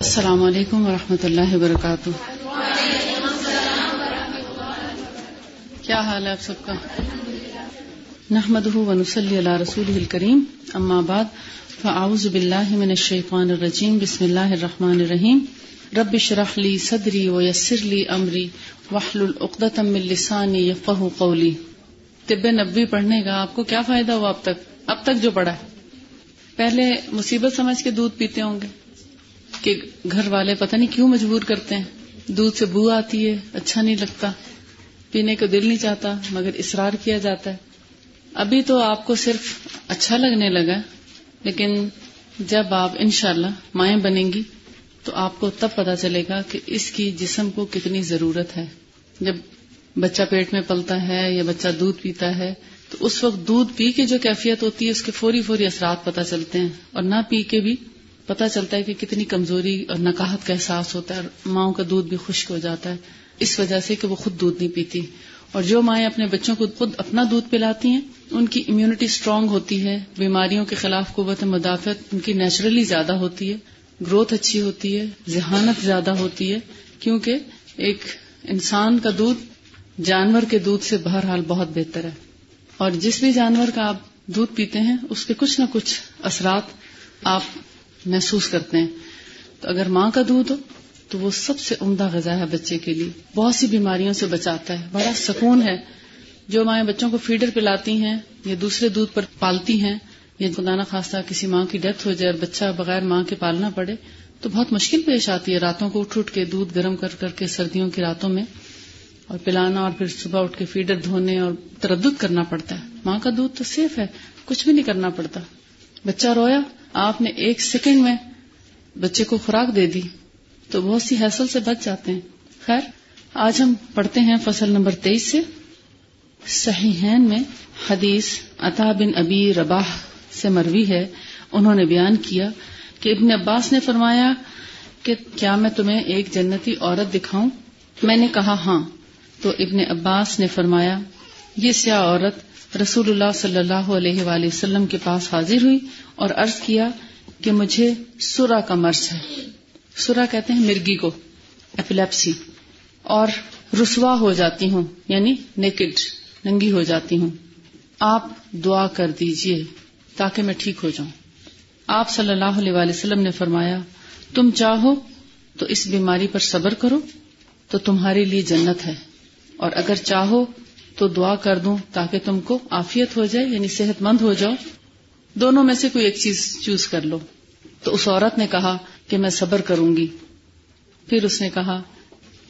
السلام علیکم ورحمۃ اللہ وبرکاتہ۔ کیا حال ہے آپ سب کا؟ نحمد ونسلی علی رسول الکریم۔ اما بعد، فاعوذ باللہ من الشیطان الرجیم، بسم اللہ الرحمن الرحیم۔ رب اشرح لی صدری ویسر لی امری، واحلل عقدۃ من لسانی یفقهوا قولی۔ طب نبوی پڑھنے کا آپ کو کیا فائدہ ہوا اب تک؟ اب تک جو پڑھا ہے۔ پہلے مصیبت سمجھ کے دودھ پیتے ہوں گے۔ کہ گھر والے پتہ نہیں کیوں مجبور کرتے ہیں؟ دودھ سے بو آتی ہے اچھا نہیں لگتا، پینے کو دل نہیں چاہتا، مگر اصرار کیا جاتا ہے۔ ابھی تو آپ کو صرف اچھا لگنے لگا لیکن جب آپ انشاءاللہ اللہ مائیں بنیں گی، تو آپ کو تب پتا چلے گا کہ اس کی جسم کو کتنی ضرورت ہے۔ جب بچہ پیٹ میں پلتا ہے یا بچہ دودھ پیتا ہے، تو اس وقت دودھ پی کے جو کیفیت ہوتی ہے، اس کے فوری فوری اثرات پتہ چلتے ہیں۔ اور نہ پی کے بھی پتا چلتا ہے کہ کتنی کمزوری اور نکاہت کا احساس ہوتا ہے اور ماؤں کا دودھ بھی خشک ہو جاتا ہے۔ اس وجہ سے کہ وہ خود دودھ نہیں پیتی۔ اور جو مائیں اپنے بچوں کو خود اپنا دودھ پلاتی ہیں، ان کی امیونٹی اسٹرانگ ہوتی ہے۔ بیماریوں کے خلاف قوت مدافعت ان کی نیچرلی زیادہ ہوتی ہے۔ گروتھ اچھی ہوتی ہے۔ ذہانت زیادہ ہوتی ہے۔ کیونکہ ایک انسان کا دودھ جانور کے دودھ سے بہرحال بہت بہتر ہے۔ اور جس بھی جانور کا آپ دودھ پیتے ہیں، اس کے کچھ نہ کچھ اثرات آپ محسوس کرتے ہیں۔ تو اگر ماں کا دودھ ہو، تو وہ سب سے عمدہ غذا ہے بچے کے لیے۔ بہت سی بیماریوں سے بچاتا ہے۔ بڑا سکون ہے۔ جو مائیں بچوں کو فیڈر پلاتی ہیں یا دوسرے دودھ پر پالتی ہیں، یا خدا نہ خاصہ کسی ماں کی ڈیتھ ہو جائے اور بچہ بغیر ماں کے پالنا پڑے، تو بہت مشکل پیش آتی ہے۔ راتوں کو اٹھ اٹھ کے دودھ گرم کر کر کے سردیوں کی راتوں میں اور پلانا اور پھر صبح اٹھ کے فیڈر دھونے اور تردد کرنا پڑتا ہے۔ ماں کا دودھ تو سیف ہے، کچھ بھی نہیں کرنا پڑتا۔ بچہ رویا آپ نے ایک سیکنڈ میں بچے کو خوراک دے دی تو بہت سی حیصل سے بچ جاتے ہیں۔ خیر، آج ہم پڑھتے ہیں فصل نمبر تیئیس سے۔ صحیحین میں حدیث عطا بن ابی رباح سے مروی ہے۔ انہوں نے بیان کیا کہ ابن عباس نے فرمایا کہ کیا میں تمہیں ایک جنتی عورت دکھاؤں؟ میں نے کہا ہاں۔ تو ابن عباس نے فرمایا، یہ سیاہ عورت رسول اللہ صلی اللہ علیہ وآلہ وسلم کے پاس حاضر ہوئی اور عرض کیا کہ مجھے سورا کا مرض ہے۔ سورا کہتے ہیں مرگی کو ایپلیپسی اور رسوا ہو جاتی ہوں یعنی نیکڈ ننگی ہو جاتی ہوں۔ آپ دعا کر دیجیے تاکہ میں ٹھیک ہو جاؤں۔ آپ صلی اللہ علیہ وآلہ وسلم نے فرمایا، تم چاہو تو اس بیماری پر صبر کرو، تو تمہارے لیے جنت ہے۔ اور اگر چاہو تو دعا کر دوں تاکہ تم کو آفیت ہو جائے یعنی صحت مند ہو جاؤ۔ دونوں میں سے کوئی ایک چیز چوز کر لو۔ تو اس عورت نے کہا کہ میں صبر کروں گی۔ پھر اس نے کہا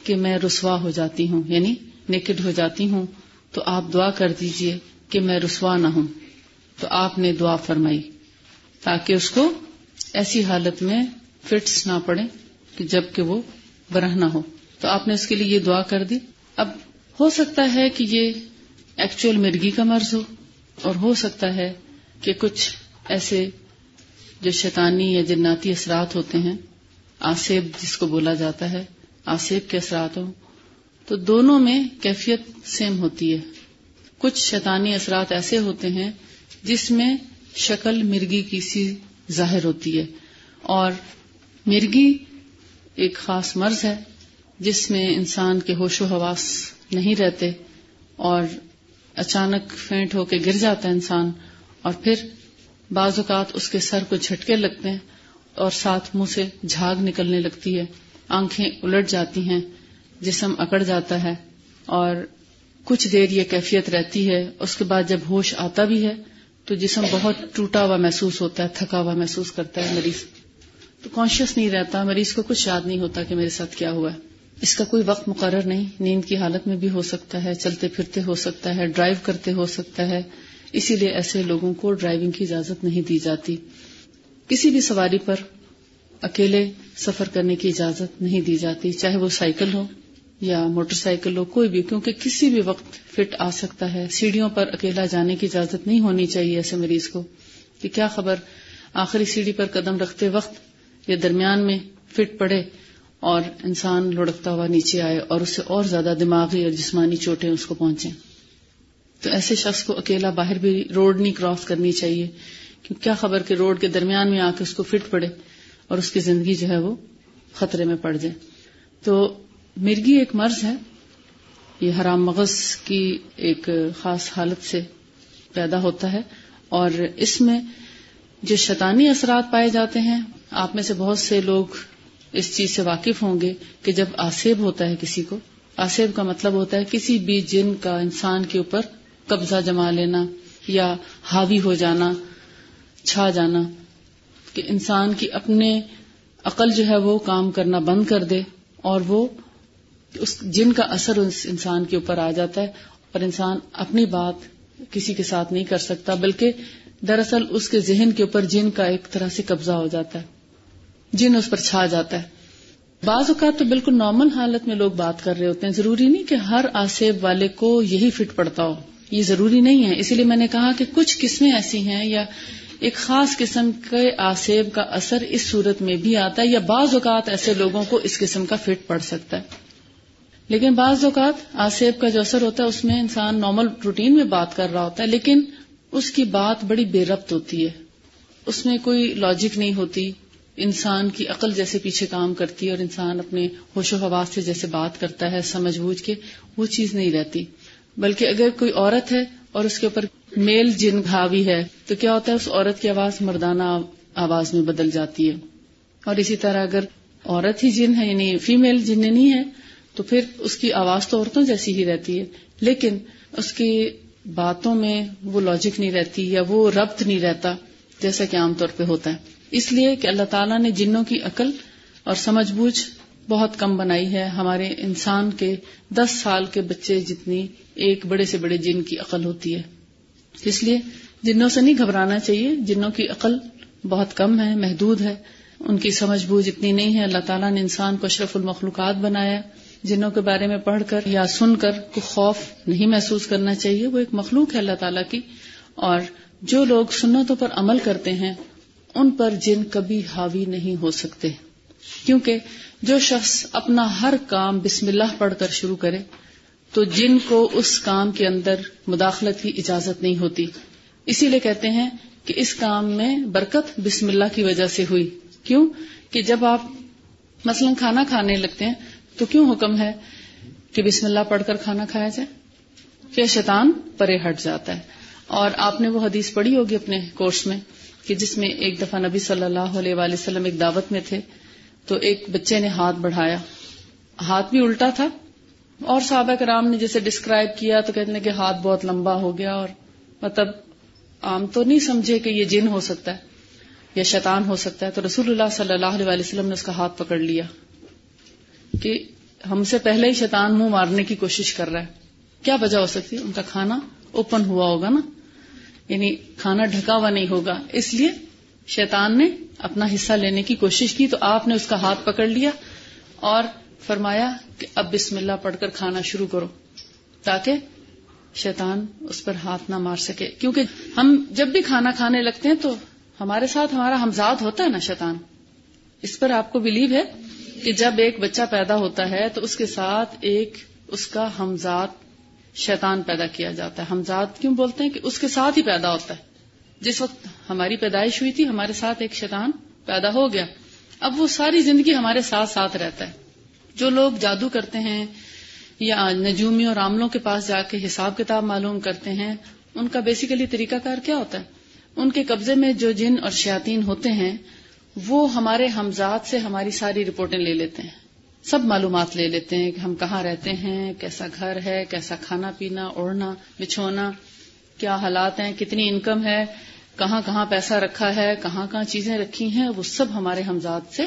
کہ میں رسوا ہو جاتی ہوں یعنی نیکڈ ہو جاتی ہوں۔ تو آپ دعا کر دیجیے کہ میں رسوا نہ ہوں۔ تو آپ نے دعا فرمائی تاکہ اس کو ایسی حالت میں فٹس نہ پڑے کہ جبکہ وہ برہ نہ ہو۔ تو آپ نے اس کے لیے یہ دعا کر دی۔ ہو سکتا ہے کہ یہ ایکچوئل مرگی کا مرض ہو اور ہو سکتا ہے کہ کچھ ایسے جو شیطانی یا جناتی اثرات ہوتے ہیں، آسیب جس کو بولا جاتا ہے، آسیب کے اثرات ہوں، تو دونوں میں کیفیت سیم ہوتی ہے۔ کچھ شیطانی اثرات ایسے ہوتے ہیں جس میں شکل مرگی کی سی ظاہر ہوتی ہے۔ اور مرگی ایک خاص مرض ہے جس میں انسان کے ہوش و حواس نہیں رہتے اور اچانک فینٹ ہو کے گر جاتا ہے انسان اور پھر بعض اوقات اس کے سر کو جھٹکے لگتے ہیں اور ساتھ منہ سے جھاگ نکلنے لگتی ہے۔ آنکھیں الٹ جاتی ہیں، جسم اکڑ جاتا ہے اور کچھ دیر یہ کیفیت رہتی ہے۔ اس کے بعد جب ہوش آتا بھی ہے تو جسم بہت ٹوٹا ہوا محسوس ہوتا ہے، تھکا ہوا محسوس کرتا ہے مریض۔ تو کانشیس نہیں رہتا، مریض کو کچھ یاد نہیں ہوتا کہ میرے ساتھ کیا ہوا ہے۔ اس کا کوئی وقت مقرر نہیں۔ نیند کی حالت میں بھی ہو سکتا ہے، چلتے پھرتے ہو سکتا ہے، ڈرائیو کرتے ہو سکتا ہے۔ اسی لیے ایسے لوگوں کو ڈرائیونگ کی اجازت نہیں دی جاتی۔ کسی بھی سواری پر اکیلے سفر کرنے کی اجازت نہیں دی جاتی۔ چاہے وہ سائیکل ہو یا موٹر سائیکل ہو، کوئی بھی، کیونکہ کسی بھی وقت فٹ آ سکتا ہے۔ سیڑھیوں پر اکیلا جانے کی اجازت نہیں ہونی چاہیے ایسے مریض کو۔ کہ کیا خبر؟ آخری سیڑھی پر قدم رکھتے وقت یا درمیان میں فٹ پڑے اور انسان لڑکتا ہوا نیچے آئے اور اس سے اور زیادہ دماغی اور جسمانی چوٹیں اس کو پہنچیں۔ تو ایسے شخص کو اکیلا باہر بھی روڈ نہیں کراس کرنی چاہیے، کیوں کیا خبر کہ روڈ کے درمیان میں آ کے اس کو فٹ پڑے اور اس کی زندگی جو ہے وہ خطرے میں پڑ جائیں تو مرگی ایک مرض ہے، یہ حرام مغز کی ایک خاص حالت سے پیدا ہوتا ہے اور اس میں جو شیطانی اثرات پائے جاتے ہیں، آپ میں سے بہت سے لوگ اس چیز سے واقف ہوں گے کہ جب آسیب ہوتا ہے کسی کو آسیب کا مطلب ہوتا ہے کسی بھی جن کا انسان کے اوپر قبضہ جما لینا یا حاوی ہو جانا، چھا جانا، کہ انسان کی اپنے عقل جو ہے وہ کام کرنا بند کر دے اور وہ اس جن کا اثر اس انسان کے اوپر آ جاتا ہے اور انسان اپنی بات کسی کے ساتھ نہیں کر سکتا، بلکہ دراصل اس کے ذہن کے اوپر جن کا ایک طرح سے قبضہ ہو جاتا ہے۔ جن اس پر چھا جاتا ہے۔ بعض اوقات تو بالکل نارمل حالت میں لوگ بات کر رہے ہوتے ہیں۔ ضروری نہیں کہ ہر آسیب والے کو یہی فٹ پڑتا ہو۔ یہ ضروری نہیں ہے۔ اسی لیے میں نے کہا کہ کچھ قسمیں ایسی ہیں یا ایک خاص قسم کے آسیب کا اثر اس صورت میں بھی آتا ہے یا بعض اوقات ایسے لوگوں کو اس قسم کا فٹ پڑ سکتا ہے۔ لیکن بعض اوقات آسیب کا جو اثر ہوتا ہے، اس میں انسان نارمل روٹین میں بات کر رہا ہوتا ہے، لیکن اس کی بات بڑی بے ربط ہوتی ہے۔ اس میں کوئی لاجک نہیں ہوتی۔ انسان کی عقل جیسے پیچھے کام کرتی ہے اور انسان اپنے ہوش و حواس سے جیسے بات کرتا ہے، سمجھ بوجھ کے، وہ چیز نہیں رہتی۔ بلکہ اگر کوئی عورت ہے اور اس کے اوپر میل جن گھاوی ہے، تو کیا ہوتا ہے، اس عورت کی آواز مردانہ آواز میں بدل جاتی ہے۔ اور اسی طرح اگر عورت ہی جن ہے یعنی فیمل جن نہیں ہے، تو پھر اس کی آواز تو عورتوں جیسی ہی رہتی ہے۔ لیکن اس کی باتوں میں وہ لاجک نہیں رہتی یا وہ ربط نہیں رہتا، جیسا کہ عام طور پہ ہوتا ہے۔ اس لیے کہ اللہ تعالیٰ نے جنوں کی عقل اور سمجھ بوجھ بہت کم بنائی ہے۔ ہمارے انسان کے دس سال کے بچے جتنی ایک بڑے سے بڑے جن کی عقل ہوتی ہے۔ اس لیے جنوں سے نہیں گھبرانا چاہیے۔ جنوں کی عقل بہت کم ہے، محدود ہے۔ ان کی سمجھ بوجھ اتنی نہیں ہے۔ اللہ تعالیٰ نے انسان کو اشرف المخلوقات بنایا۔ جنوں کے بارے میں پڑھ کر یا سن کر کو خوف نہیں محسوس کرنا چاہیے۔ وہ ایک مخلوق ہے اللہ تعالیٰ کی۔ اور جو لوگ سنتوں پر عمل کرتے ہیں ان پر جن کبھی حاوی نہیں ہو سکتے۔ کیونکہ جو شخص اپنا ہر کام بسم اللہ پڑھ کر شروع کرے، تو جن کو اس کام کے اندر مداخلت کی اجازت نہیں ہوتی۔ اسی لیے کہتے ہیں کہ اس کام میں برکت بسم اللہ کی وجہ سے ہوئی۔ کیوں؟ کہ جب آپ مثلا کھانا کھانے لگتے ہیں، تو کیوں حکم ہے کہ بسم اللہ پڑھ کر کھانا کھایا جائے؟ کہ شیطان پرے ہٹ جاتا ہے۔ اور آپ نے وہ حدیث پڑھی ہوگی اپنے کورس میں۔ کہ جس میں ایک دفعہ نبی صلی اللہ علیہ وآلہ وسلم ایک دعوت میں تھے، تو ایک بچے نے ہاتھ بڑھایا۔ ہاتھ بھی الٹا تھا۔ اور صحابہ کرام نے جیسے ڈسکرائب کیا تو کہتے ہیں کہ ہاتھ بہت لمبا ہو گیا اور مطلب عام تو نہیں سمجھے کہ یہ جن ہو سکتا ہے یا شیطان ہو سکتا ہے۔ تو رسول اللہ صلی اللہ علیہ وسلم نے اس کا ہاتھ پکڑ لیا کہ ہم سے پہلے ہی شیطان منہ مارنے کی کوشش کر رہا ہے۔ کیا وجہ ہو سکتی ہے؟ ان کا کھانا اوپن ہوا ہوگا نا؟ یعنی کھانا ڈھکا ہوا نہیں ہوگا۔ اس لیے شیطان نے اپنا حصہ لینے کی کوشش کی تو آپ نے اس کا ہاتھ پکڑ لیا اور فرمایا کہ اب بسم اللہ پڑھ کر کھانا شروع کرو تاکہ شیطان اس پر ہاتھ نہ مار سکے۔ کیونکہ ہم جب بھی کھانا کھانے لگتے ہیں تو ہمارے ساتھ ہمارا ہمزاد ہوتا ہے نا شیطان۔ اس پر آپ کو بلیو ہے کہ جب ایک بچہ پیدا ہوتا ہے تو اس کے ساتھ ایک اس کا ہمزاد شیطان پیدا کیا جاتا ہے۔ ہمزاد کیوں بولتے ہیں کہ اس کے ساتھ ہی پیدا ہوتا ہے؟ جس وقت ہماری پیدائش ہوئی تھی، ہمارے ساتھ ایک شیطان پیدا ہو گیا۔ اب وہ ساری زندگی ہمارے ساتھ ساتھ رہتا ہے۔ جو لوگ جادو کرتے ہیں یا نجومی اور عاملوں کے پاس جا کے حساب کتاب معلوم کرتے ہیں، ان کا بیسیکلی طریقہ کار کیا ہوتا ہے؟ ان کے قبضے میں جو جن اور شیاطین ہوتے ہیں، وہ ہمارے ہمزاد سے ہماری ساری رپورٹیں لے لیتے ہیں۔ سب معلومات لے لیتے ہیں کہ ہم کہاں رہتے ہیں، کیسا گھر ہے، کیسا کھانا پینا، اوڑھنا، بچھونا، کیا حالات ہیں، کتنی انکم ہے، کہاں کہاں پیسہ رکھا ہے، کہاں کہاں چیزیں رکھی ہیں، وہ سب ہمارے ہمزاد سے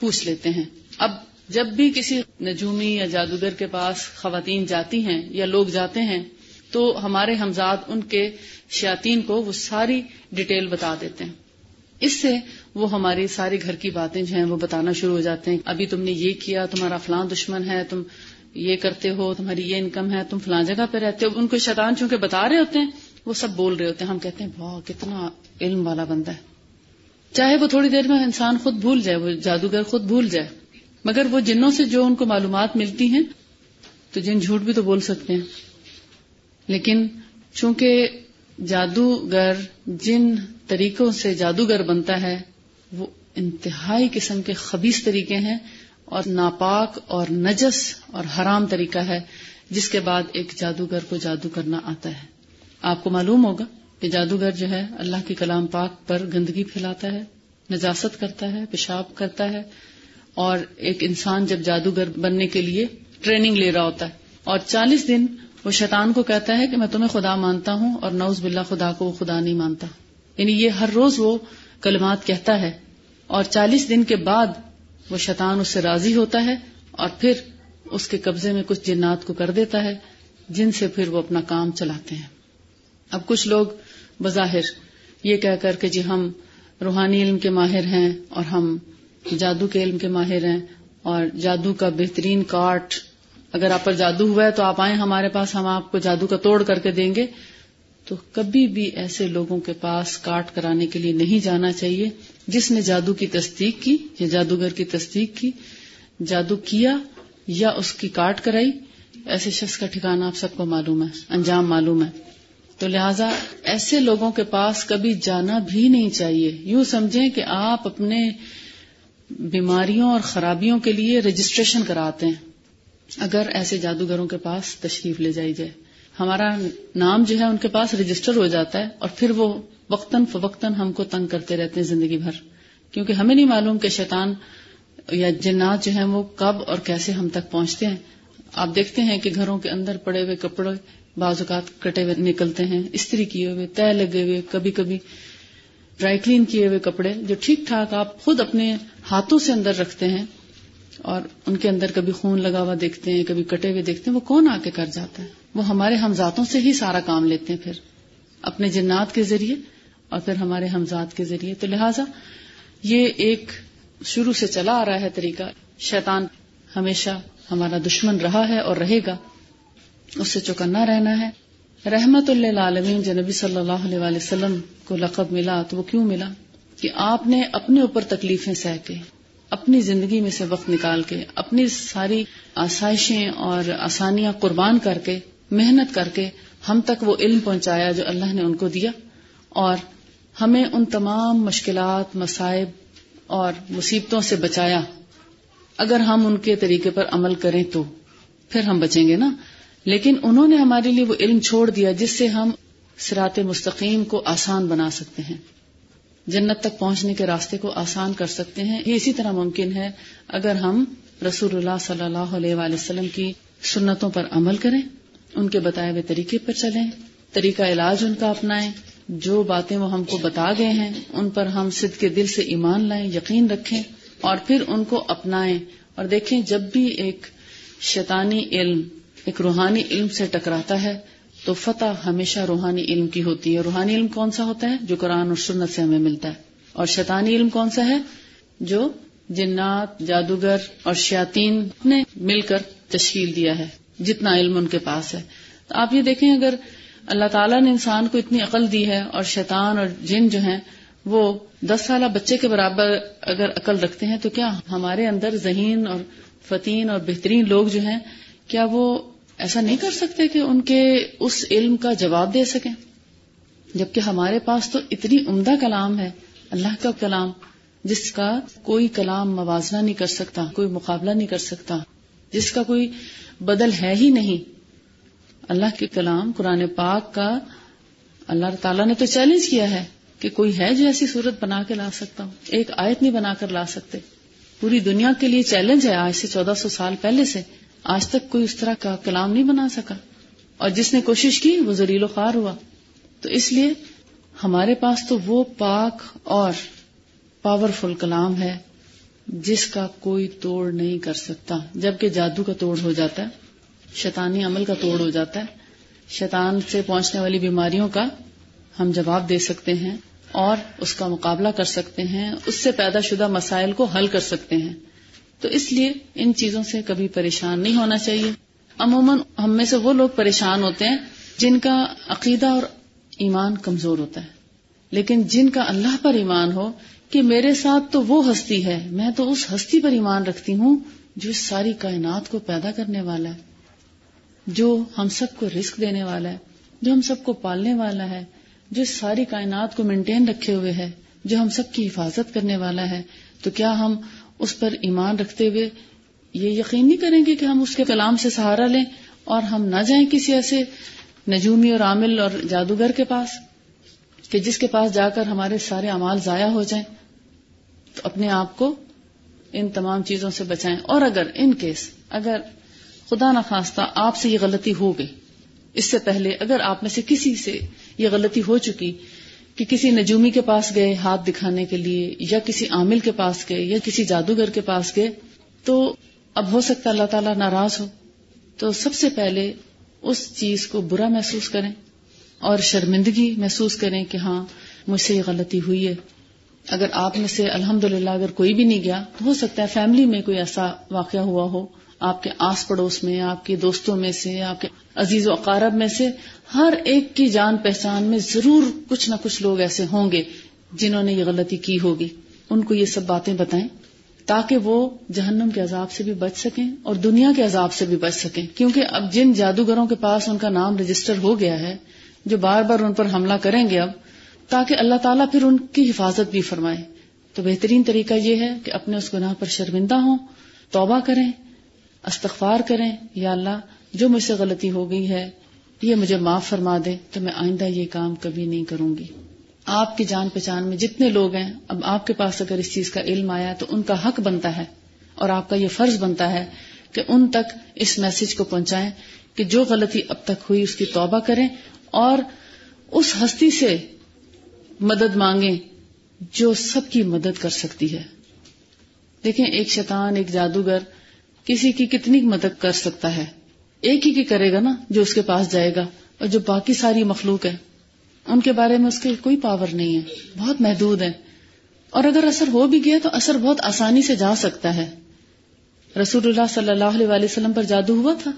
پوچھ لیتے ہیں۔ اب جب بھی کسی نجومی یا جادوگر کے پاس خواتین جاتی ہیں یا لوگ جاتے ہیں، تو ہمارے ہمزاد ان کے شیاتین کو وہ ساری ڈیٹیل بتا دیتے ہیں۔ اس سے وہ ہماری ساری گھر کی باتیں جو ہیں وہ بتانا شروع ہو جاتے ہیں۔ ابھی تم نے یہ کیا، تمہارا فلاں دشمن ہے، تم یہ کرتے ہو، تمہاری یہ انکم ہے، تم فلاں جگہ پہ رہتے ہو۔ ان کو شیطان چونکہ بتا رہے ہوتے ہیں، وہ سب بول رہے ہوتے ہیں۔ ہم کہتے ہیں، واہ، کتنا علم والا بندہ ہے۔ چاہے وہ تھوڑی دیر میں انسان خود بھول جائے، وہ جادوگر خود بھول جائے، مگر وہ جنوں سے جو ان کو معلومات ملتی ہیں، تو جن جھوٹ بھی تو بول سکتے ہیں۔ لیکن چونکہ جادوگر جن طریقوں سے جادوگر بنتا ہے وہ انتہائی قسم کے خبیص طریقے ہیں اور ناپاک اور نجس اور حرام طریقہ ہے، جس کے بعد ایک جادوگر کو جادو کرنا آتا ہے۔ آپ کو معلوم ہوگا کہ جادوگر جو ہے اللہ کے کلام پاک پر گندگی پھیلاتا ہے، نجاست کرتا ہے، پیشاب کرتا ہے، اور ایک انسان جب جادوگر بننے کے لیے ٹریننگ لے رہا ہوتا ہے۔ اور چالیس دن وہ شیطان کو کہتا ہے کہ میں تمہیں خدا مانتا ہوں اور نوز باللہ خدا کو وہ خدا نہیں مانتا۔ یعنی یہ ہر روز وہ کلمات کہتا ہے۔ اور چالیس دن کے بعد وہ شیطان اس سے راضی ہوتا ہے اور پھر اس کے قبضے میں کچھ جنات کو کر دیتا ہے، جن سے پھر وہ اپنا کام چلاتے ہیں۔ اب کچھ لوگ بظاہر یہ کہہ کر کہ جی ہم روحانی علم کے ماہر ہیں اور ہم جادو کے علم کے ماہر ہیں اور جادو کا بہترین کاٹ اگر آپ پر جادو ہوا ہے تو آپ آئیں ہمارے پاس، ہم آپ کو جادو کا توڑ کر کے دیں گے۔ تو کبھی بھی ایسے لوگوں کے پاس کاٹ کرانے کے لیے نہیں جانا چاہیے۔ جس نے جادو کی تصدیق کی یا جادوگر کی تصدیق کی، جادو کیا یا اس کی کاٹ کرائی، ایسے شخص کا ٹھکانا آپ سب کو معلوم ہے، انجام معلوم ہے۔ تو لہذا ایسے لوگوں کے پاس کبھی جانا بھی نہیں چاہیے۔ یوں سمجھیں کہ آپ اپنے بیماریوں اور خرابیوں کے لیے رجسٹریشن کراتے ہیں۔ اگر ایسے جادوگروں کے پاس تشریف لے جائی جائے۔ ہمارا نام جو ہے ان کے پاس رجسٹر ہو جاتا ہے اور پھر وہ وقتاً فوقتاً ہم کو تنگ کرتے رہتے ہیں زندگی بھر۔ کیونکہ ہمیں نہیں معلوم کہ شیطان یا جنات جو ہیں وہ کب اور کیسے ہم تک پہنچتے ہیں۔ آپ دیکھتے ہیں کہ گھروں کے اندر پڑے ہوئے کپڑے بعض اوقات کٹے ہوئے نکلتے ہیں، استری کیے ہوئے طے لگے ہوئے، کبھی کبھی ڈرائی کلین کیے ہوئے کپڑے جو ٹھیک ٹھاک آپ خود اپنے ہاتھوں سے اندر رکھتے ہیں اور ان کے اندر کبھی خون لگا ہوا دیکھتے ہیں، کبھی کٹے ہوئے دیکھتے ہیں، وہ کون آ کے کر جاتا ہے؟ وہ ہمارے ہمزاتوں سے ہی سارا کام لیتے ہیں پھر۔ اپنے جنات کے ذریعے اور پھر ہمارے ہمزاد کے ذریعے۔ تو لہٰذا یہ ایک شروع سے چلا آ رہا ہے طریقہ۔ شیطان ہمیشہ ہمارا دشمن رہا ہے اور رہے گا۔ اس سے چکنا رہنا ہے۔ رحمت اللہ عالمین جنبی صلی اللہ علیہ وسلم کو لقب ملا تو وہ کیوں ملا؟ کہ آپ نے اپنے اوپر تکلیفیں سہ کے، اپنی زندگی میں سے وقت نکال کے، اپنی ساری آسائشیں اور آسانیاں قربان کر کے، محنت کر کے ہم تک وہ علم پہنچایا جو اللہ نے ان کو دیا اور ہمیں ان تمام مشکلات مسائب اور مصیبتوں سے بچایا۔ اگر ہم ان کے طریقے پر عمل کریں تو پھر ہم بچیں گے نا۔ لیکن انہوں نے ہمارے لیے وہ علم چھوڑ دیا جس سے ہم سرات مستقیم کو آسان بنا سکتے ہیں۔ جنت تک پہنچنے کے راستے کو آسان کر سکتے ہیں۔ یہ اسی طرح ممکن ہے اگر ہم رسول اللہ صلی اللہ علیہ وآلہ وسلم کی سنتوں پر عمل کریں۔ ان کے بتائے ہوئے طریقے پر چلیں، طریقہ علاج ان کا اپنائیں، جو باتیں وہ ہم کو بتا گئے ہیں، ان پر ہم صد کے دل سے ایمان لائیں، یقین رکھیں، اور پھر ان کو اپنائیں۔ اور دیکھیں، جب بھی ایک شیطانی علم، ایک روحانی علم سے ٹکراتا ہے، تو فتح ہمیشہ روحانی علم کی ہوتی ہے۔ روحانی علم کون سا ہوتا ہے؟ جو قرآن اور سنت سے ہمیں ملتا ہے۔ اور شیطانی علم کون سا ہے؟ جو جنات، جادوگر اور شیاطین نے مل کر تشکیل دیا ہے۔ جتنا علم ان کے پاس ہے۔ تو آپ یہ دیکھیں اگر اللہ تعالیٰ نے انسان کو اتنی عقل دی ہے اور شیطان اور جن جو ہیں، وہ دس سالہ بچے کے برابر اگر عقل رکھتے ہیں تو کیا ہمارے اندر ذہین اور فتین اور بہترین لوگ جو ہیں، کیا وہ ایسا نہیں کر سکتے کہ ان کے اس علم کا جواب دے سکیں؟ جبکہ ہمارے پاس تو اتنی عمدہ کلام ہے، اللہ کا کلام، جس کا کوئی کلام موازنہ نہیں کر سکتا، کوئی مقابلہ نہیں کر سکتا، جس کا کوئی بدل ہے ہی نہیں۔ اللہ کے کلام قرآن پاک کا اللہ تعالیٰ نے تو چیلنج کیا ہے کہ کوئی ہے جو ایسی صورت بنا کے لا سکتا ہوں ایک آیت نہیں بنا کر لا سکتے۔ پوری دنیا کے لیے چیلنج ہے آج سے چودہ سو سال پہلے سے۔ آج تک کوئی اس طرح کا کلام نہیں بنا سکا۔ اور جس نے کوشش کی وہ زلیل و خوار ہوا۔ تو اس لیے ہمارے پاس تو وہ پاک اور پاورفل کلام ہے۔ جس کا کوئی توڑ نہیں کر سکتا، جبکہ جادو کا توڑ ہو جاتا ہے، شیطانی عمل کا توڑ ہو جاتا ہے، شیطان سے پہنچنے والی بیماریوں کا ہم جواب دے سکتے ہیں اور اس کا مقابلہ کر سکتے ہیں، اس سے پیدا شدہ مسائل کو حل کر سکتے ہیں۔ تو اس لیے ان چیزوں سے کبھی پریشان نہیں ہونا چاہیے۔ عموماً ہم میں سے وہ لوگ پریشان ہوتے ہیں جن کا عقیدہ اور ایمان کمزور ہوتا ہے۔ لیکن جن کا اللہ پر ایمان ہو کہ میرے ساتھ تو وہ ہستی ہے، میں تو اس ہستی پر ایمان رکھتی ہوں جو اس ساری کائنات کو پیدا کرنے والا ہے، جو ہم سب کو رسک دینے والا ہے، جو ہم سب کو پالنے والا ہے، جو اس ساری کائنات کو مینٹین رکھے ہوئے ہے، جو ہم سب کی حفاظت کرنے والا ہے۔ تو کیا ہم اس پر ایمان رکھتے ہوئے یہ یقین نہیں کریں گے کہ ہم اس کے کلام سے سہارا لیں اور ہم نہ جائیں کسی ایسے نجومی اور عامل اور جادوگر کے پاس، کہ جس کے پاس جا کر ہمارے سارے امال ضائع ہو جائیں۔ تو اپنے آپ کو ان تمام چیزوں سے بچائیں۔ اور اگر ان کیس اگر خدا نخواستہ آپ سے یہ غلطی ہو گئی، اس سے پہلے اگر آپ میں سے کسی سے یہ غلطی ہو چکی کہ کسی نجومی کے پاس گئے ہاتھ دکھانے کے لیے، یا کسی عامل کے پاس گئے، یا کسی جادوگر کے پاس گئے، تو اب ہو سکتا اللہ تعالیٰ ناراض ہو۔ تو سب سے پہلے اس چیز کو برا محسوس کریں اور شرمندگی محسوس کریں کہ ہاں مجھ سے یہ غلطی ہوئی ہے۔ اگر آپ میں سے الحمد اگر کوئی بھی نہیں گیا، تو ہو سکتا ہے فیملی میں کوئی ایسا واقعہ ہوا ہو۔ آپ کے آس پڑوس میں، آپ کے دوستوں میں سے، آپ کے عزیز و اقارب میں سے ہر ایک کی جان پہچان میں ضرور کچھ نہ کچھ لوگ ایسے ہوں گے جنہوں نے یہ غلطی کی ہوگی۔ ان کو یہ سب باتیں بتائیں تاکہ وہ جہنم کے عذاب سے بھی بچ سکیں اور دنیا کے عذاب سے بھی بچ سکیں۔ کیونکہ اب جن جادوگروں کے پاس ان کا نام رجسٹر ہو گیا ہے، جو بار بار ان پر حملہ کریں گے اب تاکہ اللہ تعالیٰ پھر ان کی حفاظت بھی فرمائے۔ تو بہترین طریقہ یہ ہے کہ اپنے اس گناہ پر شرمندہ ہوں، توبہ کریں، استغفار کریں، یا اللہ، جو مجھ سے غلطی ہو گئی ہے، یہ مجھے معاف فرما دے، تو میں آئندہ یہ کام کبھی نہیں کروں گی۔ آپ کی جان پہچان میں جتنے لوگ ہیں، اب آپ کے پاس اگر اس چیز کا علم آیا تو ان کا حق بنتا ہے۔ اور آپ کا یہ فرض بنتا ہے کہ ان تک اس میسج کو پہنچائیں کہ جو غلطی اب تک ہوئی اس کی توبہ کریں اور اس ہستی سے مدد مانگیں جو سب کی مدد کر سکتی ہے۔ دیکھیں، ایک شیطان، ایک جادوگر کسی کی کتنی مدد کر سکتا ہے۔ ایک ہی کی کرے گا نا جو اس کے پاس جائے گا اور جو باقی ساری مخلوق ہے ان کے بارے میں اس کی کوئی پاور نہیں ہے۔ بہت محدود ہے اور اگر اثر ہو بھی گیا تو اثر بہت آسانی سے جا سکتا ہے۔ رسول اللہ صلی اللہ علیہ وسلم پر جادو ہوا تھا؟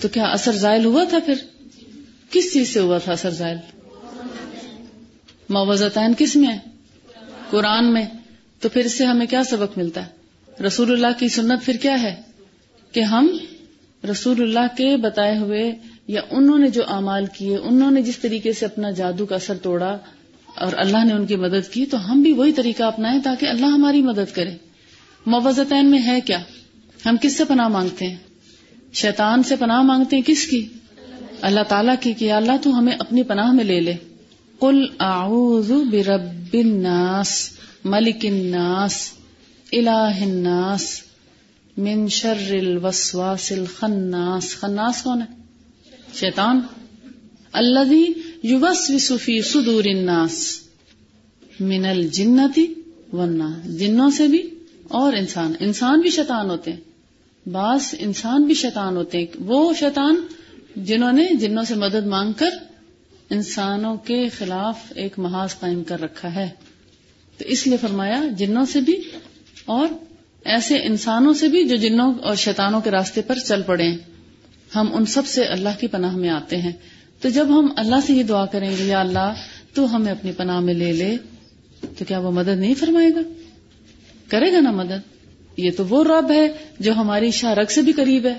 تو کیا اثر زائل ہوا تھا پھر؟ کس چیز سے ہوا تھا اثر زائل؟ معوضتین کس میں قرآن میں۔ تو پھر اس سے ہمیں کیا سبق ملتا ہے؟ رسول اللہ کی سنت پھر کیا ہے؟ کہ ہم رسول اللہ کے بتائے ہوئے یا انہوں نے جو اعمال کیے، انہوں نے جس طریقے سے اپنا جادو کا اثر توڑا اور اللہ نے ان کی مدد کی، تو ہم بھی وہی طریقہ اپنائیں تاکہ اللہ ہماری مدد کرے۔ موزتین میں ہے کیا؟ ہم کس سے پناہ مانگتے ہیں؟ شیطان سے پناہ مانگتے ہیں کس کی؟ اللہ تعالیٰ کی کہ اللہ تو ہمیں اپنی پناہ میں لے لے۔ کل اعوذ برب الناس، ملک الناس، الہ الناس، من شر الوسواس الخناس۔ خناس کون ہے؟ شیطان۔ الذي يوسوس في صدور الناس، من الجنتی والناس۔ جنوں سے بھی اور انسان۔ انسان بھی شیطان ہوتے ہیں۔ بعض انسان بھی شیطان ہوتے ہیں۔ وہ شیطان جنہوں نے جنوں سے مدد مانگ کر انسانوں کے خلاف ایک محاذ قائم کر رکھا ہے۔ تو اس لیے فرمایا، جنوں سے بھی اور ایسے انسانوں سے بھی جو جنوں اور شیطانوں کے راستے پر چل پڑے ہم ان سب سے اللہ کی پناہ میں آتے ہیں۔ تو جب ہم اللہ سے یہ دعا کریں گے، یا اللہ، تو ہمیں اپنی پناہ میں لے لے۔ تو کیا وہ مدد نہیں فرمائے گا؟ کرے گا نا مدد؟ یہ تو وہ رب ہے جو ہماری شارک سے بھی قریب ہے،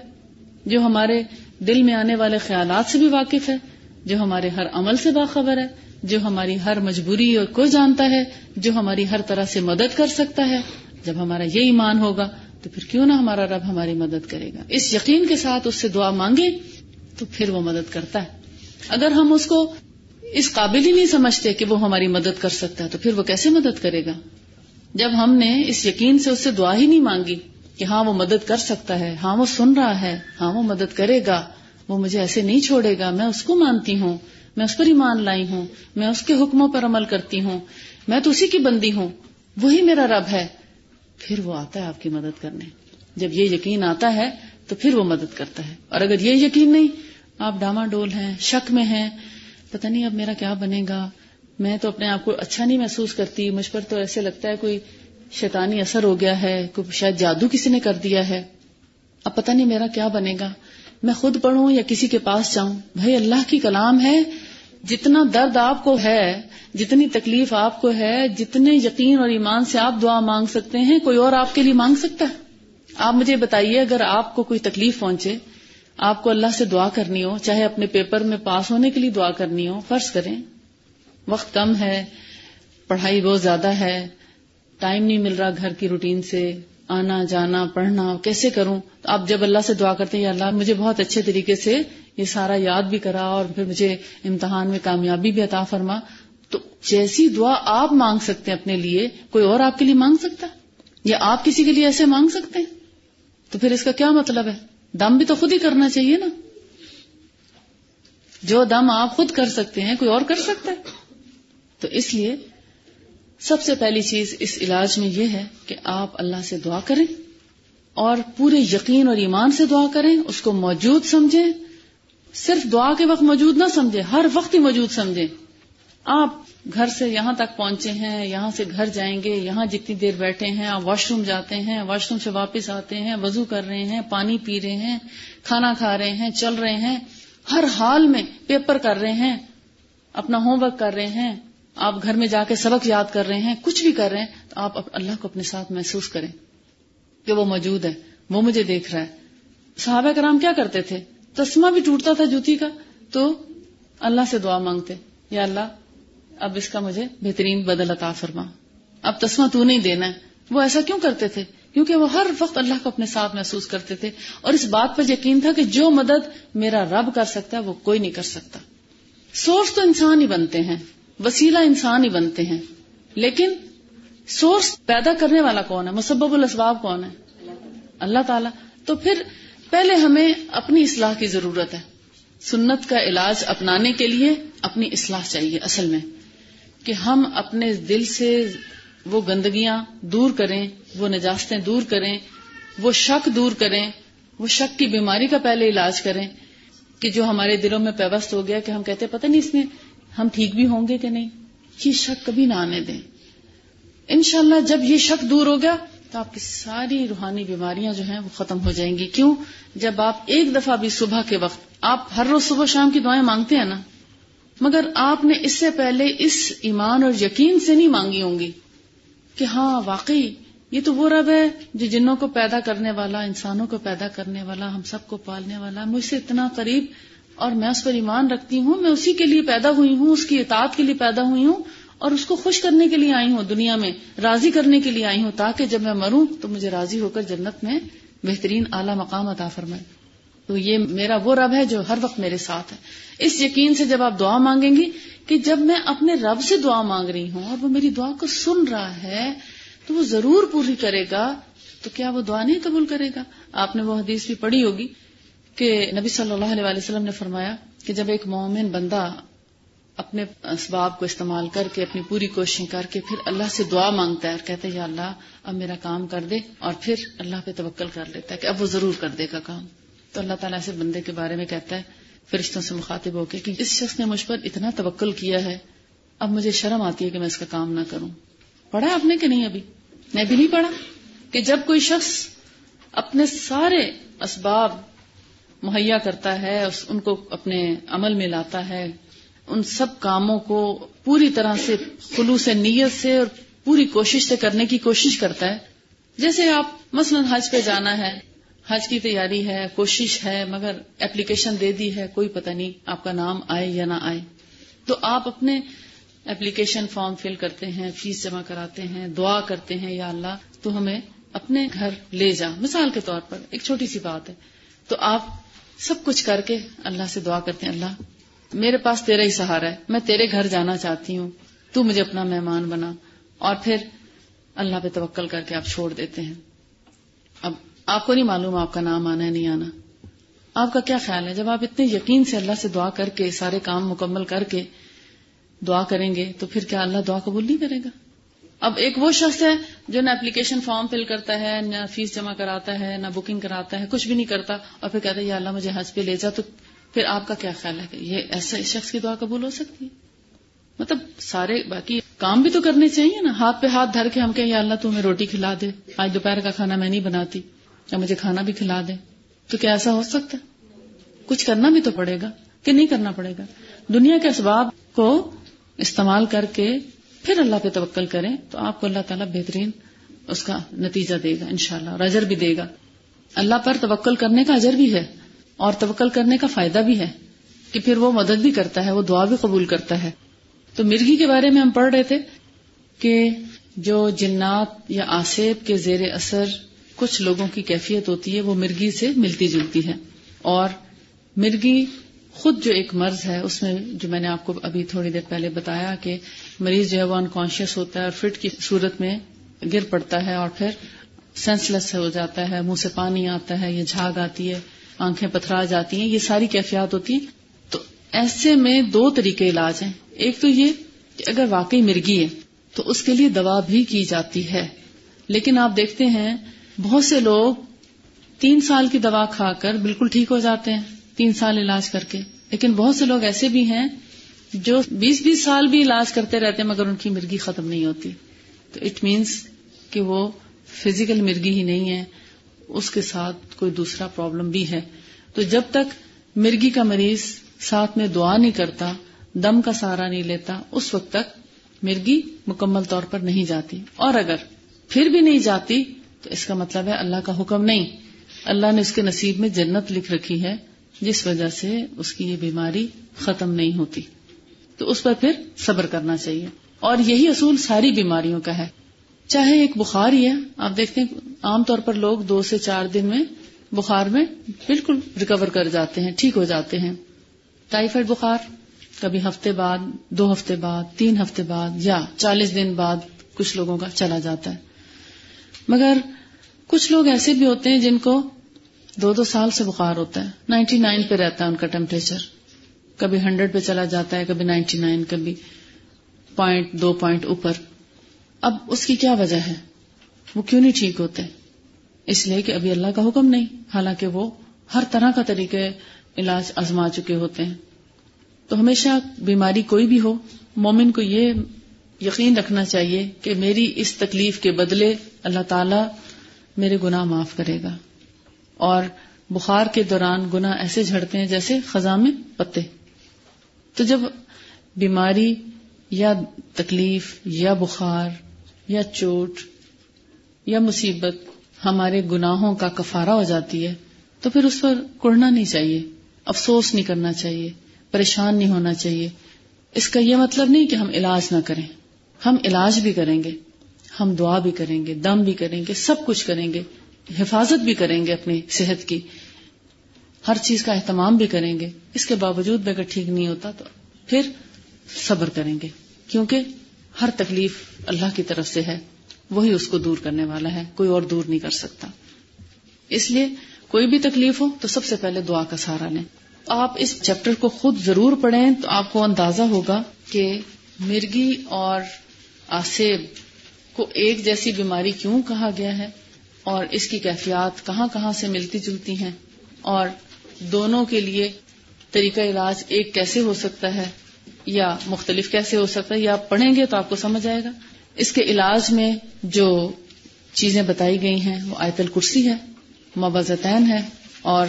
جو ہمارے دل میں آنے والے خیالات سے بھی واقف ہے۔ جو ہمارے ہر عمل سے باخبر ہے، جو ہماری ہر مجبوری کو جانتا ہے، جو ہماری ہر طرح سے مدد کر سکتا ہے۔ جب ہمارا یہ ایمان ہوگا، تو پھر کیوں نہ ہمارا رب ہماری مدد کرے گا۔ اس یقین کے ساتھ اس سے دعا مانگے، تو پھر وہ مدد کرتا ہے۔ اگر ہم اس کو اس قابل ہی نہیں سمجھتے کہ وہ ہماری مدد کر سکتا ہے، تو پھر وہ کیسے مدد کرے گا؟ جب ہم نے اس یقین سے اس سے دعا ہی نہیں مانگی کہ ہاں وہ مدد کر سکتا ہے ہاں وہ سن رہا ہے ہاں وہ مدد کرے گا وہ مجھے ایسے نہیں چھوڑے گا، میں اس کو مانتی ہوں، میں اس پر ایمان لائی ہوں، میں اس کے حکموں پر عمل کرتی ہوں، میں تو اسی کی بندی ہوں، وہی میرا رب ہے۔ پھر وہ آتا ہے آپ کی مدد کرنے۔ جب یہ یقین آتا ہے، تو پھر وہ مدد کرتا ہے۔ اور اگر یہ یقین نہیں، آپ ڈاما ڈول ہیں، شک میں ہیں، پتہ نہیں اب میرا کیا بنے گا۔ میں تو اپنے آپ کو اچھا نہیں محسوس کرتی، مجھ پر تو ایسے لگتا ہے کوئی شیطانی اثر ہو گیا ہے، کوئی شاید جادو کسی نے کر دیا ہے۔ اب پتہ نہیں میرا کیا بنے گا۔ میں خود پڑھوں یا کسی کے پاس جاؤں؟ بھائی اللہ کی کلام ہے، جتنا درد آپ کو ہے، جتنی تکلیف آپ کو ہے، جتنے یقین اور ایمان سے آپ دعا مانگ سکتے ہیں، کوئی اور آپ کے لیے مانگ سکتا ہے؟ آپ مجھے بتائیے، اگر آپ کو کوئی تکلیف پہنچے، آپ کو اللہ سے دعا کرنی ہو، چاہے اپنے پیپر میں پاس ہونے کے لیے دعا کرنی ہو، فرض کریں، وقت کم ہے، پڑھائی بہت زیادہ ہے، ٹائم نہیں مل رہا گھر کی روٹین سے آنا جانا، پڑھنا، کیسے کروں؟ تو آپ جب اللہ سے دعا کرتے ہیں، یا اللہ مجھے بہت اچھے طریقے سے یہ سارا یاد بھی کرا اور پھر مجھے امتحان میں کامیابی بھی عطا فرما، تو جیسی دعا آپ مانگ سکتے ہیں اپنے لیے، کوئی اور آپ کے لیے مانگ سکتا یا آپ کسی کے لیے ایسے مانگ سکتے ہیں؟ تو پھر اس کا کیا مطلب ہے؟ دم بھی تو خود ہی کرنا چاہیے نا۔ جو دم آپ خود کر سکتے ہیں، کوئی اور کر سکتا ہے؟ تو اس لیے سب سے پہلی چیز اس علاج میں یہ ہے کہ آپ اللہ سے دعا کریں اور پورے یقین اور ایمان سے دعا کریں، اس کو موجود سمجھیں۔ صرف دعا کے وقت موجود نہ سمجھیں، ہر وقت ہی موجود سمجھیں۔ آپ گھر سے یہاں تک پہنچے ہیں، یہاں سے گھر جائیں گے، یہاں جتنی دیر بیٹھے ہیں، آپ واش روم جاتے ہیں، واش روم سے واپس آتے ہیں، وضو کر رہے ہیں، پانی پی رہے ہیں، کھانا کھا رہے ہیں، چل رہے ہیں، ہر حال میں پیپر کر رہے ہیں، اپنا ہوم ورک کر رہے ہیں۔ آپ گھر میں جا کے سبق یاد کر رہے ہیں، کچھ بھی کر رہے ہیں، تو آپ اللہ کو اپنے ساتھ محسوس کریں کہ وہ موجود ہے، وہ مجھے دیکھ رہا ہے۔ صحابہ کرام کیا کرتے تھے؟ تسما بھی ٹوٹتا تھا جوتی کا، تو اللہ سے دعا مانگتے، یا اللہ، اب اس کا مجھے بہترین بدل عطا فرما۔ اب تسما تو نہیں دینا ہے۔ وہ ایسا کیوں کرتے تھے؟ کیونکہ وہ ہر وقت اللہ کو اپنے ساتھ محسوس کرتے تھے۔ اور اس بات پر یقین تھا کہ جو مدد میرا رب کر سکتا ہے، وہ کوئی نہیں کر سکتا۔ سورس تو انسان ہی بنتے ہیں۔ وسیلہ انسان ہی بنتے ہیں۔ لیکن سورس پیدا کرنے والا کون ہے؟ مسبب الاسباب کون ہے؟ اللہ تعالی۔ تو پھر پہلے ہمیں اپنی اصلاح کی ضرورت ہے۔ سنت کا علاج اپنانے کے لیے اپنی اصلاح چاہیے اصل میں۔ کہ ہم اپنے دل سے وہ گندگیاں دور کریں، وہ نجاستیں دور کریں، وہ شک دور کریں، وہ شک کی بیماری کا پہلے علاج کریں۔ کہ جو ہمارے دلوں میں پیوست ہو گیا کہ ہم کہتے پتہ نہیں اس میں ہم ٹھیک بھی ہوں گے کہ نہیں؟ یہ شک کبھی نہ آنے دیں۔ انشاءاللہ جب یہ شک دور ہو گیا تو آپ کی ساری روحانی بیماریاں جو ہیں وہ ختم ہو جائیں گی۔ کیوں؟ جب آپ ایک دفعہ بھی صبح کے وقت، آپ ہر روز صبح شام کی دعائیں مانگتے ہیں نا، مگر آپ نے اس سے پہلے اس ایمان اور یقین سے نہیں مانگی ہوں گی کہ ہاں واقعی یہ تو وہ رب ہے جو جنوں کو پیدا کرنے والا، انسانوں کو پیدا کرنے والا، ہم سب کو پالنے والا، مجھ سے اتنا قریب اور میں اس پر ایمان رکھتی ہوں، میں اسی کے لیے پیدا ہوئی ہوں، اس کی اطاعت کے لیے پیدا ہوئی ہوں اور اس کو خوش کرنے کے لیے آئی ہوں، دنیا میں راضی کرنے کے لیے آئی ہوں، تاکہ جب میں مروں تو مجھے راضی ہو کر جنت میں بہترین اعلی مقام عطا فرمائے۔ تو یہ میرا وہ رب ہے جو ہر وقت میرے ساتھ ہے۔ اس یقین سے جب آپ دعا مانگیں گی کہ جب میں اپنے رب سے دعا مانگ رہی ہوں اور وہ میری دعا کو سن رہا ہے تو وہ ضرور پوری کرے گا، تو کیا وہ دعا نہیں قبول کرے گا؟ آپ نے وہ حدیث بھی پڑھی ہوگی۔ کہ نبی صلی اللہ علیہ وسلم نے فرمایا کہ جب ایک مومن بندہ اپنے اسباب کو استعمال کر کے، اپنی پوری کوششیں کر کے، پھر اللہ سے دعا مانگتا ہے اور کہتا ہے، یا اللہ، اب میرا کام کر دے اور پھر اللہ پہ توکل کر لیتا ہے کہ اب وہ ضرور کر دے گا کام۔ تو اللہ تعالیٰ ایسے بندے کے بارے میں کہتا ہے، فرشتوں سے مخاطب ہو کے کہ اس شخص نے مجھ پر اتنا توکل کیا ہے، اب مجھے شرم آتی ہے کہ میں اس کا کام نہ کروں۔ پڑھا آپ نے کہ نہیں ابھی؟ میں بھی نہیں پڑھا کہ جب کوئی شخص اپنے سارے اسباب مہیا کرتا ہے ان کو اپنے عمل میں لاتا ہے۔ ان سب کاموں کو پوری طرح سے خلوص نیت سے اور پوری کوشش سے کرنے کی کوشش کرتا ہے۔ جیسے آپ مثلا حج پہ جانا ہے، حج کی تیاری ہے، کوشش ہے، مگر اپلیکیشن دے دی ہے، کوئی پتہ نہیں آپ کا نام آئے یا نہ آئے۔ تو آپ اپنے اپلیکیشن فارم فل کرتے ہیں، فیس جمع کراتے ہیں، دعا کرتے ہیں، یا اللہ تو ہمیں اپنے گھر لے جا۔ مثال کے طور پر ایک چھوٹی سی بات ہے۔ تو آپ سب کچھ کر کے اللہ سے دعا کرتے ہیں، اللہ، میرے پاس تیرا ہی سہارا ہے، میں تیرے گھر جانا چاہتی ہوں، تو مجھے اپنا مہمان بنا۔ اور پھر اللہ پہ توکل کر کے آپ چھوڑ دیتے ہیں۔ اب آپ کو نہیں معلوم آپ کا نام آنا ہے، نہیں آنا۔ آپ کا کیا خیال ہے؟ جب آپ اتنے یقین سے اللہ سے دعا کر کے، سارے کام مکمل کر کے دعا کریں گے، تو پھر کیا اللہ دعا قبول نہیں کرے گا؟ اب ایک وہ شخص ہے جو نہ اپلیکیشن فارم فل کرتا ہے، نہ فیس جمع کراتا ہے، نہ بکنگ کراتا ہے، کچھ بھی نہیں کرتا اور پھر کہتا ہے، یا اللہ مجھے حج پہ لے جا، تو پھر آپ کا کیا خیال ہے؟ کہ یہ ایسا شخص کی دعا قبول ہو سکتی ہے؟ مطلب سارے باقی کام بھی تو کرنے چاہیے نا۔ ہاتھ پہ ہاتھ دھر کے ہم کہ یا اللہ تو ہمیں روٹی کھلا دے۔ آج دوپہر کا کھانا میں نہیں بناتی، یا مجھے کھانا بھی کھلا دے۔ تو کیا ایسا ہو سکتا کچھ کرنا بھی تو پڑے گا کہ نہیں کرنا پڑے گا؟ دنیا کے اسباب کو استعمال کر کے پھر اللہ پہ توکل کریں تو آپ کو اللہ تعالیٰ بہترین اس کا نتیجہ دے گا، انشاءاللہ، اور اجر بھی دے گا۔ اللہ پر توکل کرنے کا اجر بھی ہے، اور توکل کرنے کا فائدہ بھی ہے کہ پھر وہ مدد بھی کرتا ہے، وہ دعا بھی قبول کرتا ہے۔ تو مرغی کے بارے میں ہم پڑھ رہے تھے کہ جو جنات یا آسیب کے زیر اثر کچھ لوگوں کی کیفیت ہوتی ہے، وہ مرگی سے ملتی جلتی ہے۔ اور مرگی خود جو ایک مرض ہے، اس میں جو میں نے آپ کو ابھی تھوڑی دیر پہلے بتایا کہ مریض جو ہے وہ انکانشیس ہوتا ہے اور فٹ کی صورت میں گر پڑتا ہے اور پھر سینس لیس ہو جاتا ہے، منہ سے پانی آتا ہے یا جھاگ آتی ہے، آنکھیں پتھرا جاتی ہیں، یہ ساری کیفیات ہوتی ہیں۔ تو ایسے میں دو طریقے علاج ہیں۔ ایک تو یہ کہ اگر واقعی مرگی ہے، تو اس کے لیے دوا بھی کی جاتی ہے۔ لیکن آپ دیکھتے ہیں، بہت سے لوگ تین سال کی دوا کھا کر بالکل ٹھیک ہو جاتے ہیں۔ تین سال علاج کر کے۔ لیکن بہت سے لوگ ایسے بھی ہیں جو بیس بیس سال بھی علاج کرتے رہتے ہیں مگر ان کی مرگی ختم نہیں ہوتی۔ تو اٹ مینس کہ وہ فزیکل مرگی ہی نہیں ہے اس کے ساتھ کوئی دوسرا پرابلم بھی ہے۔ تو جب تک مرگی کا مریض ساتھ میں دعا نہیں کرتا، دم کا سہارا نہیں لیتا، اس وقت تک مرگی مکمل طور پر نہیں جاتی۔ اور اگر پھر بھی نہیں جاتی، تو اس کا مطلب ہے اللہ کا حکم نہیں۔ اللہ نے اس کے نصیب میں جنت لکھ رکھی ہے۔ جس وجہ سے اس کی یہ بیماری ختم نہیں ہوتی۔ تو اس پر پھر صبر کرنا چاہیے۔ اور یہی اصول ساری بیماریوں کا ہے۔ چاہے ایک بخار ہی ہے، آپ دیکھتے ہیں، عام طور پر لوگ دو سے چار دن میں بخار میں بالکل ریکور کر جاتے ہیں، ٹھیک ہو جاتے ہیں۔ ٹائیفائڈ بخار، کبھی ہفتے بعد، دو ہفتے بعد، تین ہفتے بعد، یا چالیس دن بعد کچھ لوگوں کا چلا جاتا ہے۔ مگر کچھ لوگ ایسے بھی ہوتے ہیں جن کو دو دو سال سے بخار ہوتا ہے۔ نائنٹی نائن پہ رہتا ہے ان کا ٹیمپریچر۔ کبھی ہنڈریڈ پہ چلا جاتا ہے، کبھی نائنٹی نائن، کبھی پوائنٹ دو پوائنٹ اوپر۔ اب اس کی کیا وجہ ہے؟ وہ کیوں نہیں ٹھیک ہوتے؟ اس لیے کہ ابھی اللہ کا حکم نہیں۔ حالانکہ وہ ہر طرح کا طریقے علاج آزما چکے ہوتے ہیں۔ تو ہمیشہ بیماری کوئی بھی ہو، مومن کو یہ یقین رکھنا چاہیے کہ میری اس تکلیف کے بدلے اللہ تعالی میرے گناہ معاف کرے گا۔ اور بخار کے دوران گنا ایسے جھڑتے ہیں جیسے خزاں میں پتے۔ تو جب بیماری یا تکلیف یا بخار یا چوٹ یا مصیبت ہمارے گناہوں کا کفارہ ہو جاتی ہے، تو پھر اس پر کڑنا نہیں چاہیے، افسوس نہیں کرنا چاہیے، پریشان نہیں ہونا چاہیے۔ اس کا یہ مطلب نہیں کہ ہم علاج نہ کریں۔ ہم علاج بھی کریں گے، ہم دعا بھی کریں گے، دم بھی کریں گے، سب کچھ کریں گے۔ حفاظت بھی کریں گے اپنی صحت کی، ہر چیز کا اہتمام بھی کریں گے۔ اس کے باوجود بھی اگر ٹھیک نہیں ہوتا تو پھر صبر کریں گے، کیونکہ ہر تکلیف اللہ کی طرف سے ہے، وہی اس کو دور کرنے والا ہے، کوئی اور دور نہیں کر سکتا۔ اس لیے کوئی بھی تکلیف ہو تو سب سے پہلے دعا کا سہارا لیں۔ آپ اس چیپٹر کو خود ضرور پڑھیں تو آپ کو اندازہ ہوگا کہ مرگی اور آسیب کو ایک جیسی بیماری کیوں کہا گیا ہے۔ اور اس کی کیفیات کہاں کہاں سے ملتی جلتی ہیں اور دونوں کے لیے طریقہ علاج ایک کیسے ہو سکتا ہے یا مختلف کیسے ہو سکتا ہے یا آپ پڑھیں گے تو آپ کو سمجھ آئے گا۔ اس کے علاج میں جو چیزیں بتائی گئی ہیں وہ آیت الکرسی ہے موزتین ہے اور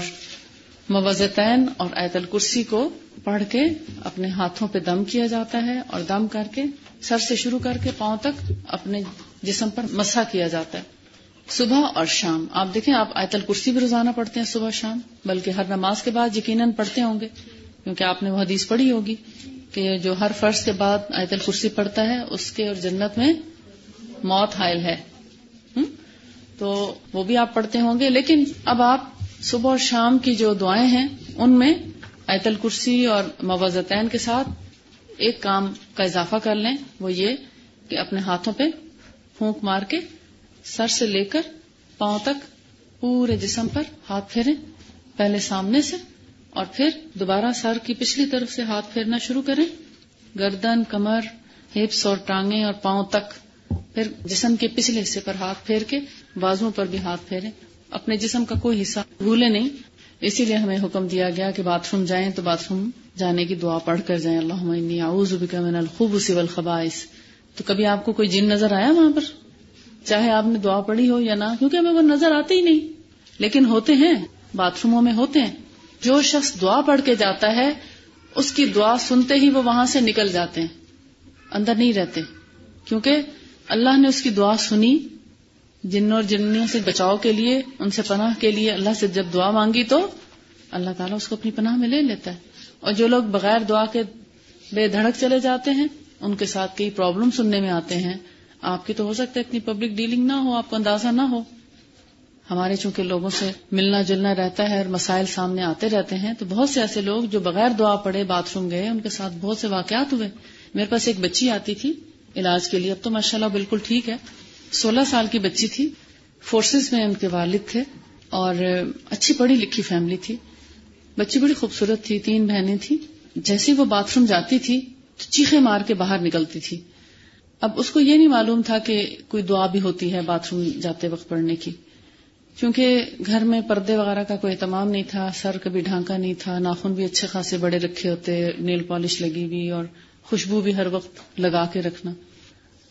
موزتین اور آیت الکرسی کو پڑھ کے اپنے ہاتھوں پہ دم کیا جاتا ہے اور دم کر کے سر سے شروع کر کے پاؤں تک اپنے جسم پر مسا کیا جاتا ہے۔ صبح اور شام۔ آپ دیکھیں، آپ آیت الکرسی بھی روزانہ پڑھتے ہیں صبح شام، بلکہ ہر نماز کے بعد یقیناً پڑھتے ہوں گے، کیونکہ آپ نے وہ حدیث پڑھی ہوگی کہ جو ہر فرض کے بعد آیت الکرسی پڑھتا ہے، اس کے اور جنت میں موت حائل ہے۔ تو وہ بھی آپ پڑھتے ہوں گے۔ لیکن اب آپ صبح اور شام کی جو دعائیں ہیں، ان میں ایت الکرسی اور موزتین کے ساتھ ایک کام کا اضافہ کر لیں۔ وہ یہ کہ اپنے ہاتھوں پہ پھونک مار کے سر سے لے کر پاؤں تک پورے جسم پر ہاتھ پھیریں، پہلے سامنے سے اور پھر دوبارہ سر کی پچھلی طرف سے ہاتھ پھیرنا شروع کریں۔ گردن، کمر، ہپس اور ٹانگیں اور پاؤں تک پھر جسم کے پچھلے حصے پر ہاتھ پھیر کے بازو پر بھی ہاتھ پھیریں۔ اپنے جسم کا کوئی حصہ بھولے نہیں۔ اسی لیے ہمیں حکم دیا گیا کہ باتھ روم جائیں تو باتھ روم جانے کی دعا پڑھ کر جائیں۔ اللہ من الخوب والخبائث۔ تو کبھی آپ کو کوئی جن نظر آیا وہاں پر؟ چاہے آپ نے دعا پڑھی ہو یا نہ، کیونکہ ہمیں وہ نظر آتے ہی نہیں۔ لیکن ہوتے ہیں باتھ روموں میں ہوتے ہیں۔ جو شخص دعا پڑھ کے جاتا ہے، اس کی دعا سنتے ہی وہ وہاں سے نکل جاتے ہیں۔ اندر نہیں رہتے۔ کیونکہ اللہ نے اس کی دعا سنی جن اور جنوں سے بچاؤ کے لیے، ان سے پناہ کے لیے اللہ سے جب دعا مانگی تو اللہ تعالیٰ اس کو اپنی پناہ میں لے لیتا ہے۔ اور جو لوگ بغیر دعا کے بے دھڑک چلے جاتے ہیں، ان کے ساتھ کئی پرابلم سننے میں آتے ہیں۔ آپ کی تو ہو سکتا ہے اتنی پبلک ڈیلنگ نہ ہو، آپ کو اندازہ نہ ہو۔ ہمارے چونکہ لوگوں سے ملنا جلنا رہتا ہے اور مسائل سامنے آتے رہتے ہیں، تو بہت سے ایسے لوگ جو بغیر دعا پڑے باتھ روم گئے، ان کے ساتھ بہت سے واقعات ہوئے۔ میرے پاس ایک بچی آتی تھی علاج کے لیے، اب تو ماشاء اللہ بالکل ٹھیک ہے۔ سولہ سال کی بچی تھی۔ فورسز میں ان کے والد تھے اور اچھی پڑھی لکھی فیملی تھی۔ بچی بڑی خوبصورت تھی، تین بہنیں تھیں۔ جیسی وہ باتھ روم جاتی تھی، تو چیخے مار کے باہر نکلتی تھی۔ اب اس کو یہ نہیں معلوم تھا کہ کوئی دعا بھی ہوتی ہے باتھ روم جاتے وقت پڑھنے کی۔ کیونکہ گھر میں پردے وغیرہ کا کوئی اہتمام نہیں تھا، سر کبھی ڈھانکا نہیں تھا، ناخن بھی اچھے خاصے بڑے رکھے ہوتے، نیل پالش لگی ہوئی اور خوشبو بھی ہر وقت لگا کے رکھنا۔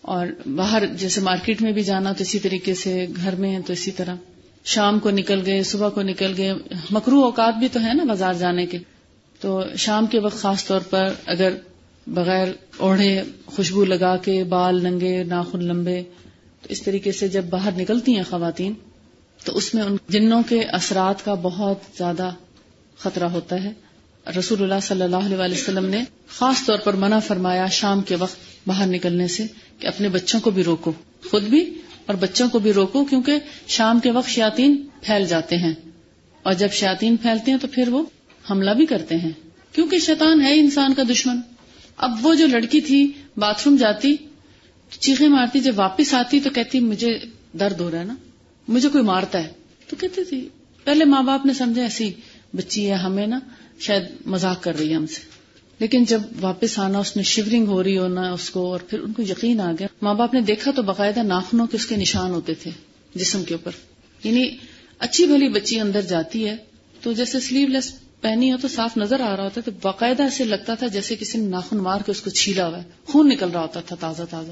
اور باہر جیسے مارکیٹ میں بھی جانا تو اسی طریقے سے گھر میں تو اسی طرح۔ شام کو نکل گئے، صبح کو نکل گئے۔ مکرو اوقات بھی تو ہے نا بازار جانے کے۔ تو شام کے وقت خاص طور پر اگر بغیر اوڑھے، خوشبو لگا کے، بال ننگے، ناخن لمبے۔ تو اس طریقے سے جب باہر نکلتی ہیں خواتین، تو اس میں ان جنوں کے اثرات کا بہت زیادہ خطرہ ہوتا ہے۔ رسول اللہ صلی اللہ علیہ وسلم نے خاص طور پر منع فرمایا شام کے وقت باہر نکلنے سے کہ اپنے بچوں کو بھی روکو۔ خود بھی اور بچوں کو بھی روکو، کیونکہ شام کے وقت شیاتین پھیل جاتے ہیں۔ اور جب شیاتین پھیلتے ہیں تو پھر وہ حملہ بھی کرتے ہیں۔ کیونکہ شیطان ہے انسان کا دشمن۔ اب وہ جو لڑکی تھی باتھ روم جاتی چیخے مارتی، جب واپس آتی تو کہتی، مجھے درد ہو رہا ہے نا، مجھے کوئی مارتا ہے۔ تو کہتی تھی، پہلے ماں باپ نے سمجھا ایسی بچی ہے ہمیں نا، شاید مزاق کر رہی ہے ہم سے۔ لیکن جب واپس آنا، اس میں شیورنگ ہو رہی ہونا، اس کو، اور پھر ان کو یقین آ گیا۔ ماں باپ نے دیکھا تو باقاعدہ ناخنوں کے اس کے نشان ہوتے تھے، جسم کے اوپر۔ یعنی اچھی بھلی بچی اندر جاتی ہے تو جیسے سلیو لیس پہنی ہو تو صاف نظر آ رہا ہوتا تو باقاعدہ ایسے لگتا تھا جیسے کسی نے ناخن مار کے اس کو چھیلا ہوا ہے۔ خون نکل رہا ہوتا تھا تازہ تازہ۔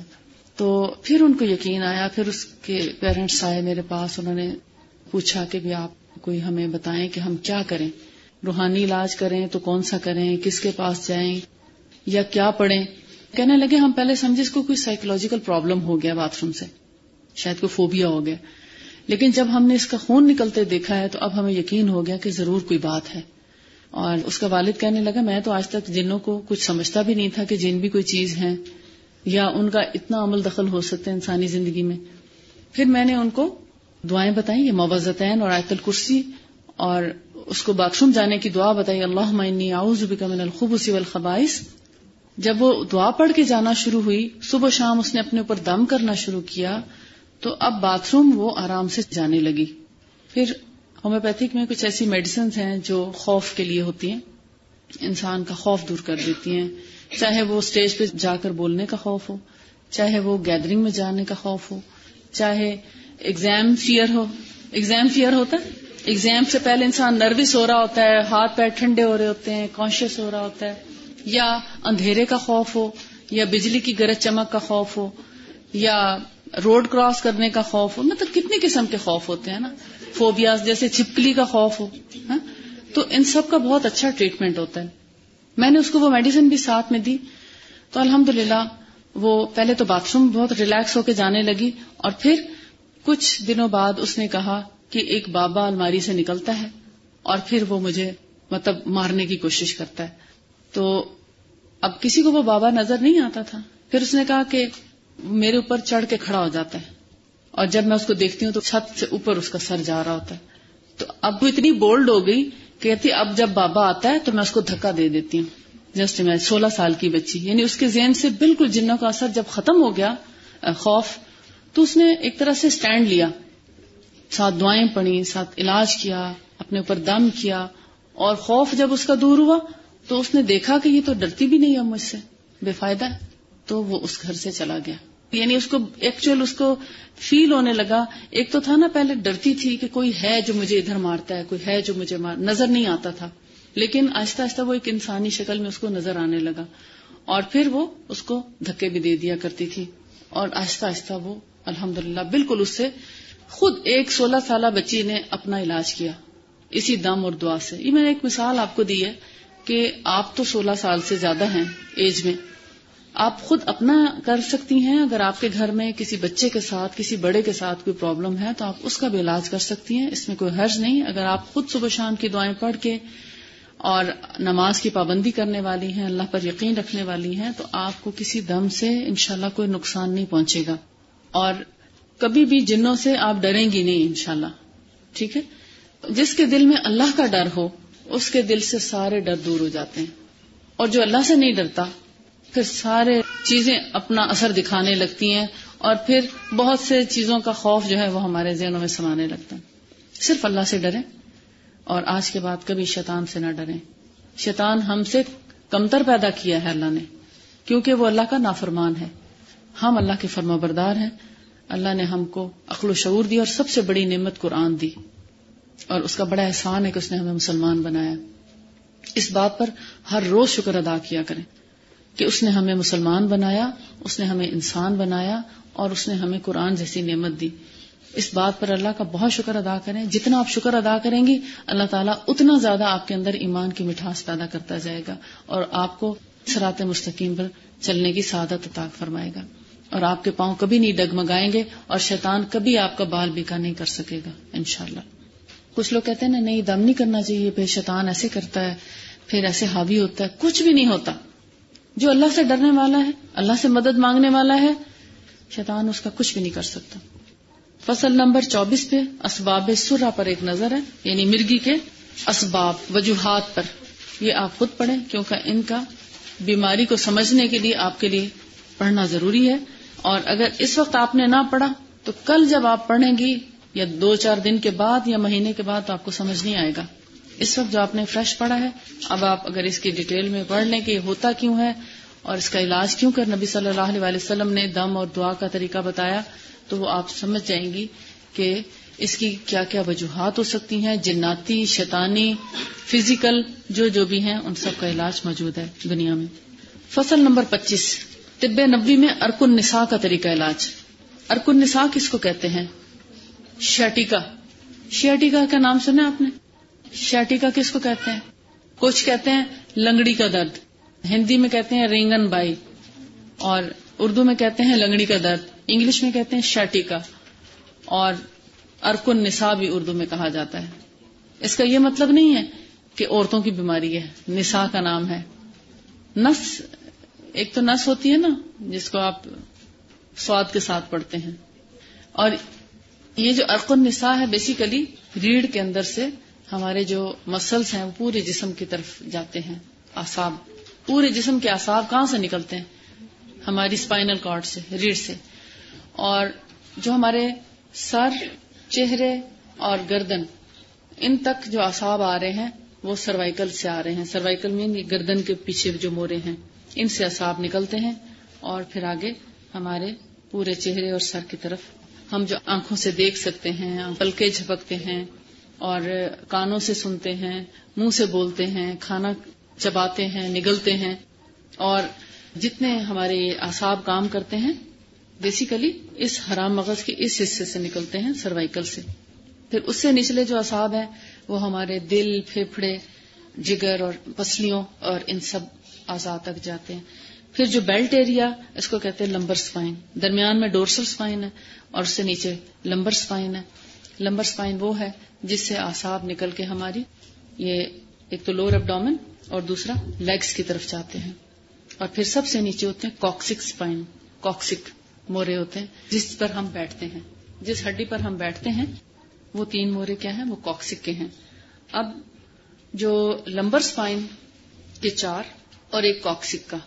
تو پھر ان کو یقین آیا، پھر اس کے پیرنٹس آئے میرے پاس، انہوں نے پوچھا کہ بھی آپ کوئی ہمیں بتائیں کہ ہم کیا کریں۔ روحانی علاج کریں تو کون سا کریں، کس کے پاس جائیں یا کیا پڑھیں۔ کہنے لگے، ہم پہلے سمجھے اس کو کوئی سائیکولوجیکل پرابلم ہو گیا باتھ روم سے۔ شاید کوئی فوبیا ہو گیا۔ لیکن جب ہم نے اس کا خون نکلتے دیکھا ہے تو اب ہمیں یقین ہو گیا کہ ضرور کوئی بات ہے۔ اور اس کا والد کہنے لگا، میں تو آج تک جنوں کو کچھ سمجھتا بھی نہیں تھا کہ جن بھی کوئی چیز ہے یا ان کا اتنا عمل دخل ہو سکتا ہے انسانی زندگی میں. پھر میں نے ان کو دعائیں بتائیں، یہ موزتین اور آیت الکرسی، اور اس کو باتھ روم جانے کی دعا بتائی اللہ معنی آؤز من الخبص والخبائث. جب وہ دعا پڑھ کے جانا شروع ہوئی، صبح شام اس نے اپنے اوپر دم کرنا شروع کیا، تو اب باتھ روم وہ آرام سے جانے لگی۔ پھر ہومیوپیتھک میں کچھ ایسی میڈیسنز ہیں جو خوف کے لیے ہوتی ہیں۔ انسان کا خوف دور کر دیتی ہیں۔ چاہے وہ اسٹیج پہ جا کر بولنے کا خوف ہو، چاہے وہ گیدرنگ میں جانے کا خوف ہو، چاہے ایگزام فیئر ہو۔ ایگزام فیئر ہوتا ہے۔ ایگزام سے پہلے انسان نروس ہو رہا ہوتا ہے، ہاتھ پیر ٹھنڈے ہو رہے ہوتے ہیں کانشیس ہو رہا ہوتا ہے۔ یا اندھیرے کا خوف ہو، یا بجلی کی گرج چمک کا خوف ہو، یا روڈ کراس کرنے کا خوف ہو۔ مطلب کتنی قسم کے خوف ہوتے ہیں نا۔ فوبیاز جیسے چھپکلی کا خوف ہو ہاں؟ تو ان سب کا بہت اچھا ٹریٹمنٹ ہوتا ہے۔ میں نے اس کو وہ میڈیسن بھی ساتھ میں دی۔ تو الحمد وہ پہلے تو باتھ روم بہت ریلیکس ہو کے جانے لگی اور پھر کچھ دنوں بعد اس نے کہا کہ ایک بابا الماری سے نکلتا ہے اور پھر وہ مجھے مطلب مارنے کی کوشش کرتا ہے۔ تو اب کسی کو وہ بابا نظر نہیں آتا تھا۔ پھر اس نے کہا کہ میرے اوپر چڑھ کے کھڑا ہو جاتا ہے۔ اور جب میں اس کو دیکھتی ہوں تو چھت سے اوپر اس کا سر جا رہا ہوتا ہے۔ تو اب وہ اتنی بولڈ ہو گئی کہتی اب جب بابا آتا ہے تو میں اس کو دھکا دے دیتی ہوں۔ جسٹ میں سولہ سال کی بچی یعنی اس کے ذہن سے بالکل جنوں کا اثر جب ختم ہو گیا خوف، تو اس نے ایک طرح سے اسٹینڈ لیا۔ ساتھ دعائیں پڑی ساتھ علاج کیا، اپنے اوپر دم کیا۔ اور خوف جب اس کا دور ہوا تو اس نے دیکھا کہ یہ تو ڈرتی بھی نہیں ہے مجھ سے، بے فائدہ تو وہ اس گھر سے چلا گیا۔ یعنی اس کو ایکچوئل اس کو فیل ہونے لگا۔ ایک تو تھا نا پہلے ڈرتی تھی کہ کوئی ہے جو مجھے ادھر مارتا ہے، کوئی ہے جو مجھے مار، نظر نہیں آتا تھا۔ لیکن آہستہ آہستہ وہ ایک انسانی شکل میں اس کو نظر آنے لگا۔ اور پھر وہ اس کو دھکے بھی دے دیا کرتی تھی۔ اور آہستہ آہستہ وہ الحمد بالکل اس سے خود ایک سولہ سالہ بچی نے اپنا علاج کیا۔ اسی دم اور دعا سے۔ یہ میں نے ایک مثال آپ کو دی ہے کہ آپ تو سولہ سال سے زیادہ ہیں ایج میں۔ آپ خود اپنا کر سکتی ہیں، اگر آپ کے گھر میں کسی بچے کے ساتھ، کسی بڑے کے ساتھ کوئی پرابلم ہے، تو آپ اس کا بھی علاج کر سکتی ہیں۔ اس میں کوئی حرج نہیں۔ اگر آپ خود صبح شام کی دعائیں پڑھ کے اور نماز کی پابندی کرنے والی ہیں، اللہ پر یقین رکھنے والی ہیں، تو آپ کو کسی دم سے انشاءاللہ کوئی نقصان نہیں پہنچے گا۔ اور کبھی بھی جنوں سے آپ ڈریں گی نہیں انشاءاللہ۔ ٹھیک ہے؟ جس کے دل میں اللہ کا ڈر ہو، اس کے دل سے سارے ڈر دور ہو جاتے ہیں۔ اور جو اللہ سے نہیں ڈرتا پھر سارے چیزیں اپنا اثر دکھانے لگتی ہیں اور پھر بہت سے چیزوں کا خوف جو ہے وہ ہمارے ذہنوں میں سمانے لگتا ہے۔ صرف اللہ سے ڈریں اور آج کے بعد کبھی شیطان سے نہ ڈریں۔ شیطان ہم سے کمتر پیدا کیا ہے اللہ نے، کیونکہ وہ اللہ کا نافرمان ہے۔ ہم اللہ کے فرما بردار ہیں۔ اللہ نے ہم کو عقل و شعور دی اور سب سے بڑی نعمت قرآن دی۔ اور اس کا بڑا احسان ہے کہ اس نے ہمیں مسلمان بنایا۔ اس بات پر ہر روز شکر ادا کیا کریں۔ کہ اس نے ہمیں مسلمان بنایا، اس نے ہمیں انسان بنایا اور اس نے ہمیں قرآن جیسی نعمت دی۔ اس بات پر اللہ کا بہت شکر ادا کریں۔ جتنا آپ شکر ادا کریں گی، اللہ تعالیٰ اتنا زیادہ آپ کے اندر ایمان کی مٹھاس پیدا کرتا جائے گا اور آپ کو سرات مستقیم پر چلنے کی سعادت عطا فرمائے گا۔ اور آپ کے پاؤں کبھی نہیں ڈگمگائیں گے اور شیطان کبھی آپ کا بال بیکا نہیں کر سکے گا، انشاءاللہ۔ کچھ لوگ کہتے ہیں نا نہیں، دم نہیں کرنا چاہیے پھر شیطان ایسے کرتا ہے، پھر ایسے حاوی ہوتا ہے، کچھ بھی نہیں ہوتا۔ جو اللہ سے ڈرنے والا ہے، اللہ سے مدد مانگنے والا ہے، شیطان اس کا کچھ بھی نہیں کر سکتا۔ فصل نمبر چوبیس پہ اسباب سرا پر ایک نظر ہے یعنی مرگی کے اسباب، وجوہات پر۔ یہ آپ خود پڑھیں، کیونکہ ان کا بیماری کو سمجھنے کے لیے آپ کے لیے پڑھنا ضروری ہے۔ اور اگر اس وقت آپ نے نہ پڑھا، تو کل جب آپ پڑھیں گی یا دو چار دن کے بعد یا مہینے کے بعد آپ کو سمجھ نہیں آئے گا۔ اس وقت جو آپ نے فریش پڑھا ہے، اب آپ اگر اس کی ڈیٹیل میں پڑھ لیں کہ یہ ہوتا کیوں ہے اور اس کا علاج کیوں کر نبی صلی اللہ علیہ وسلم نے دم اور دعا کا طریقہ بتایا، تو وہ آپ سمجھ جائیں گی کہ اس کی کیا کیا وجوہات ہو سکتی ہیں، جناتی، شیطانی فزیکل جو جو بھی ہیں، ان سب کا علاج موجود ہے دنیا میں۔ فصل نمبر پچیس، طب نبی میں ارکن نسا کا طریقہ علاج۔ ارکن نسا کس کو کہتے ہیں؟ شیٹیکا شیٹیکا کا نام سنا آپ نے؟ شیٹیکا کس کو کہتے ہیں؟ کچھ کہتے ہیں لنگڑی کا درد۔ ہندی میں کہتے ہیں رینگن بائی۔ اور اردو میں کہتے ہیں لنگڑی کا درد۔ انگلش میں کہتے ہیں شیٹیکا اور ارکن نسا بھی اردو میں کہا جاتا ہے۔ اس کا یہ مطلب نہیں ہے کہ عورتوں کی بیماری ہے۔ نسا کا نام ہے۔ نس، ایک تو نس ہوتی ہے نا، جس کو آپ سواد کے ساتھ پڑھتے ہیں۔ اور یہ جو ارق النساء ہے بیسیکلی ریڑھ کے اندر سے ہمارے جو مسلس ہیں، وہ پورے جسم کی طرف جاتے ہیں۔ آساب پورے جسم کے آساب کہاں سے نکلتے ہیں؟ ہماری اسپائنل کارڈ سے، ریڑھ سے۔ اور جو ہمارے سر، چہرے اور گردن، ان تک جو آساب آ رہے ہیں، وہ سروائکل سے آ رہے ہیں۔ سروائکل میں گردن کے پیچھے جو مورے ہیں۔ ان سے اصاب نکلتے ہیں اور پھر آگے ہمارے پورے چہرے اور سر کی طرف ہم جو آنکھوں سے دیکھ سکتے ہیں پلکے جھپکتے ہیں۔ اور کانوں سے سنتے ہیں، منہ سے بولتے ہیں، کھانا چباتے ہیں، نگلتے ہیں۔ اور جتنے ہمارے اصاب کام کرتے ہیں بیسیکلی اس حرام مغز کے اس حصے سے نکلتے ہیں سروائکل سے۔ پھر اس سے نچلے جو اصاب ہیں، وہ ہمارے دل، پھیپھڑے، جگر اور پسلیوں اور ان سب آزاد تک جاتے ہیں۔ پھر جو بیلٹ ایریا اس کو کہتے ہیں لمبر سپائن درمیان میں ڈورسل سپائن ہے اور اس سے نیچے لمبر سپائن ہے۔ لمبر سپائن وہ ہے جس سے آساب نکل کے ہماری یہ ایک تو لوور ابڈومن اور دوسرا لیگس کی طرف جاتے ہیں اور پھر سب سے نیچے ہوتے ہیں کاکسک سپائن کاکسک مورے ہوتے ہیں، جس پر ہم بیٹھتے ہیں۔ جس ہڈی پر ہم بیٹھتے ہیں، وہ تین مورے کیا ہیں؟ وہ کاکسک کے ہیں۔ اب جو لمبر سپائن کے چار اور ایک کاکسک کا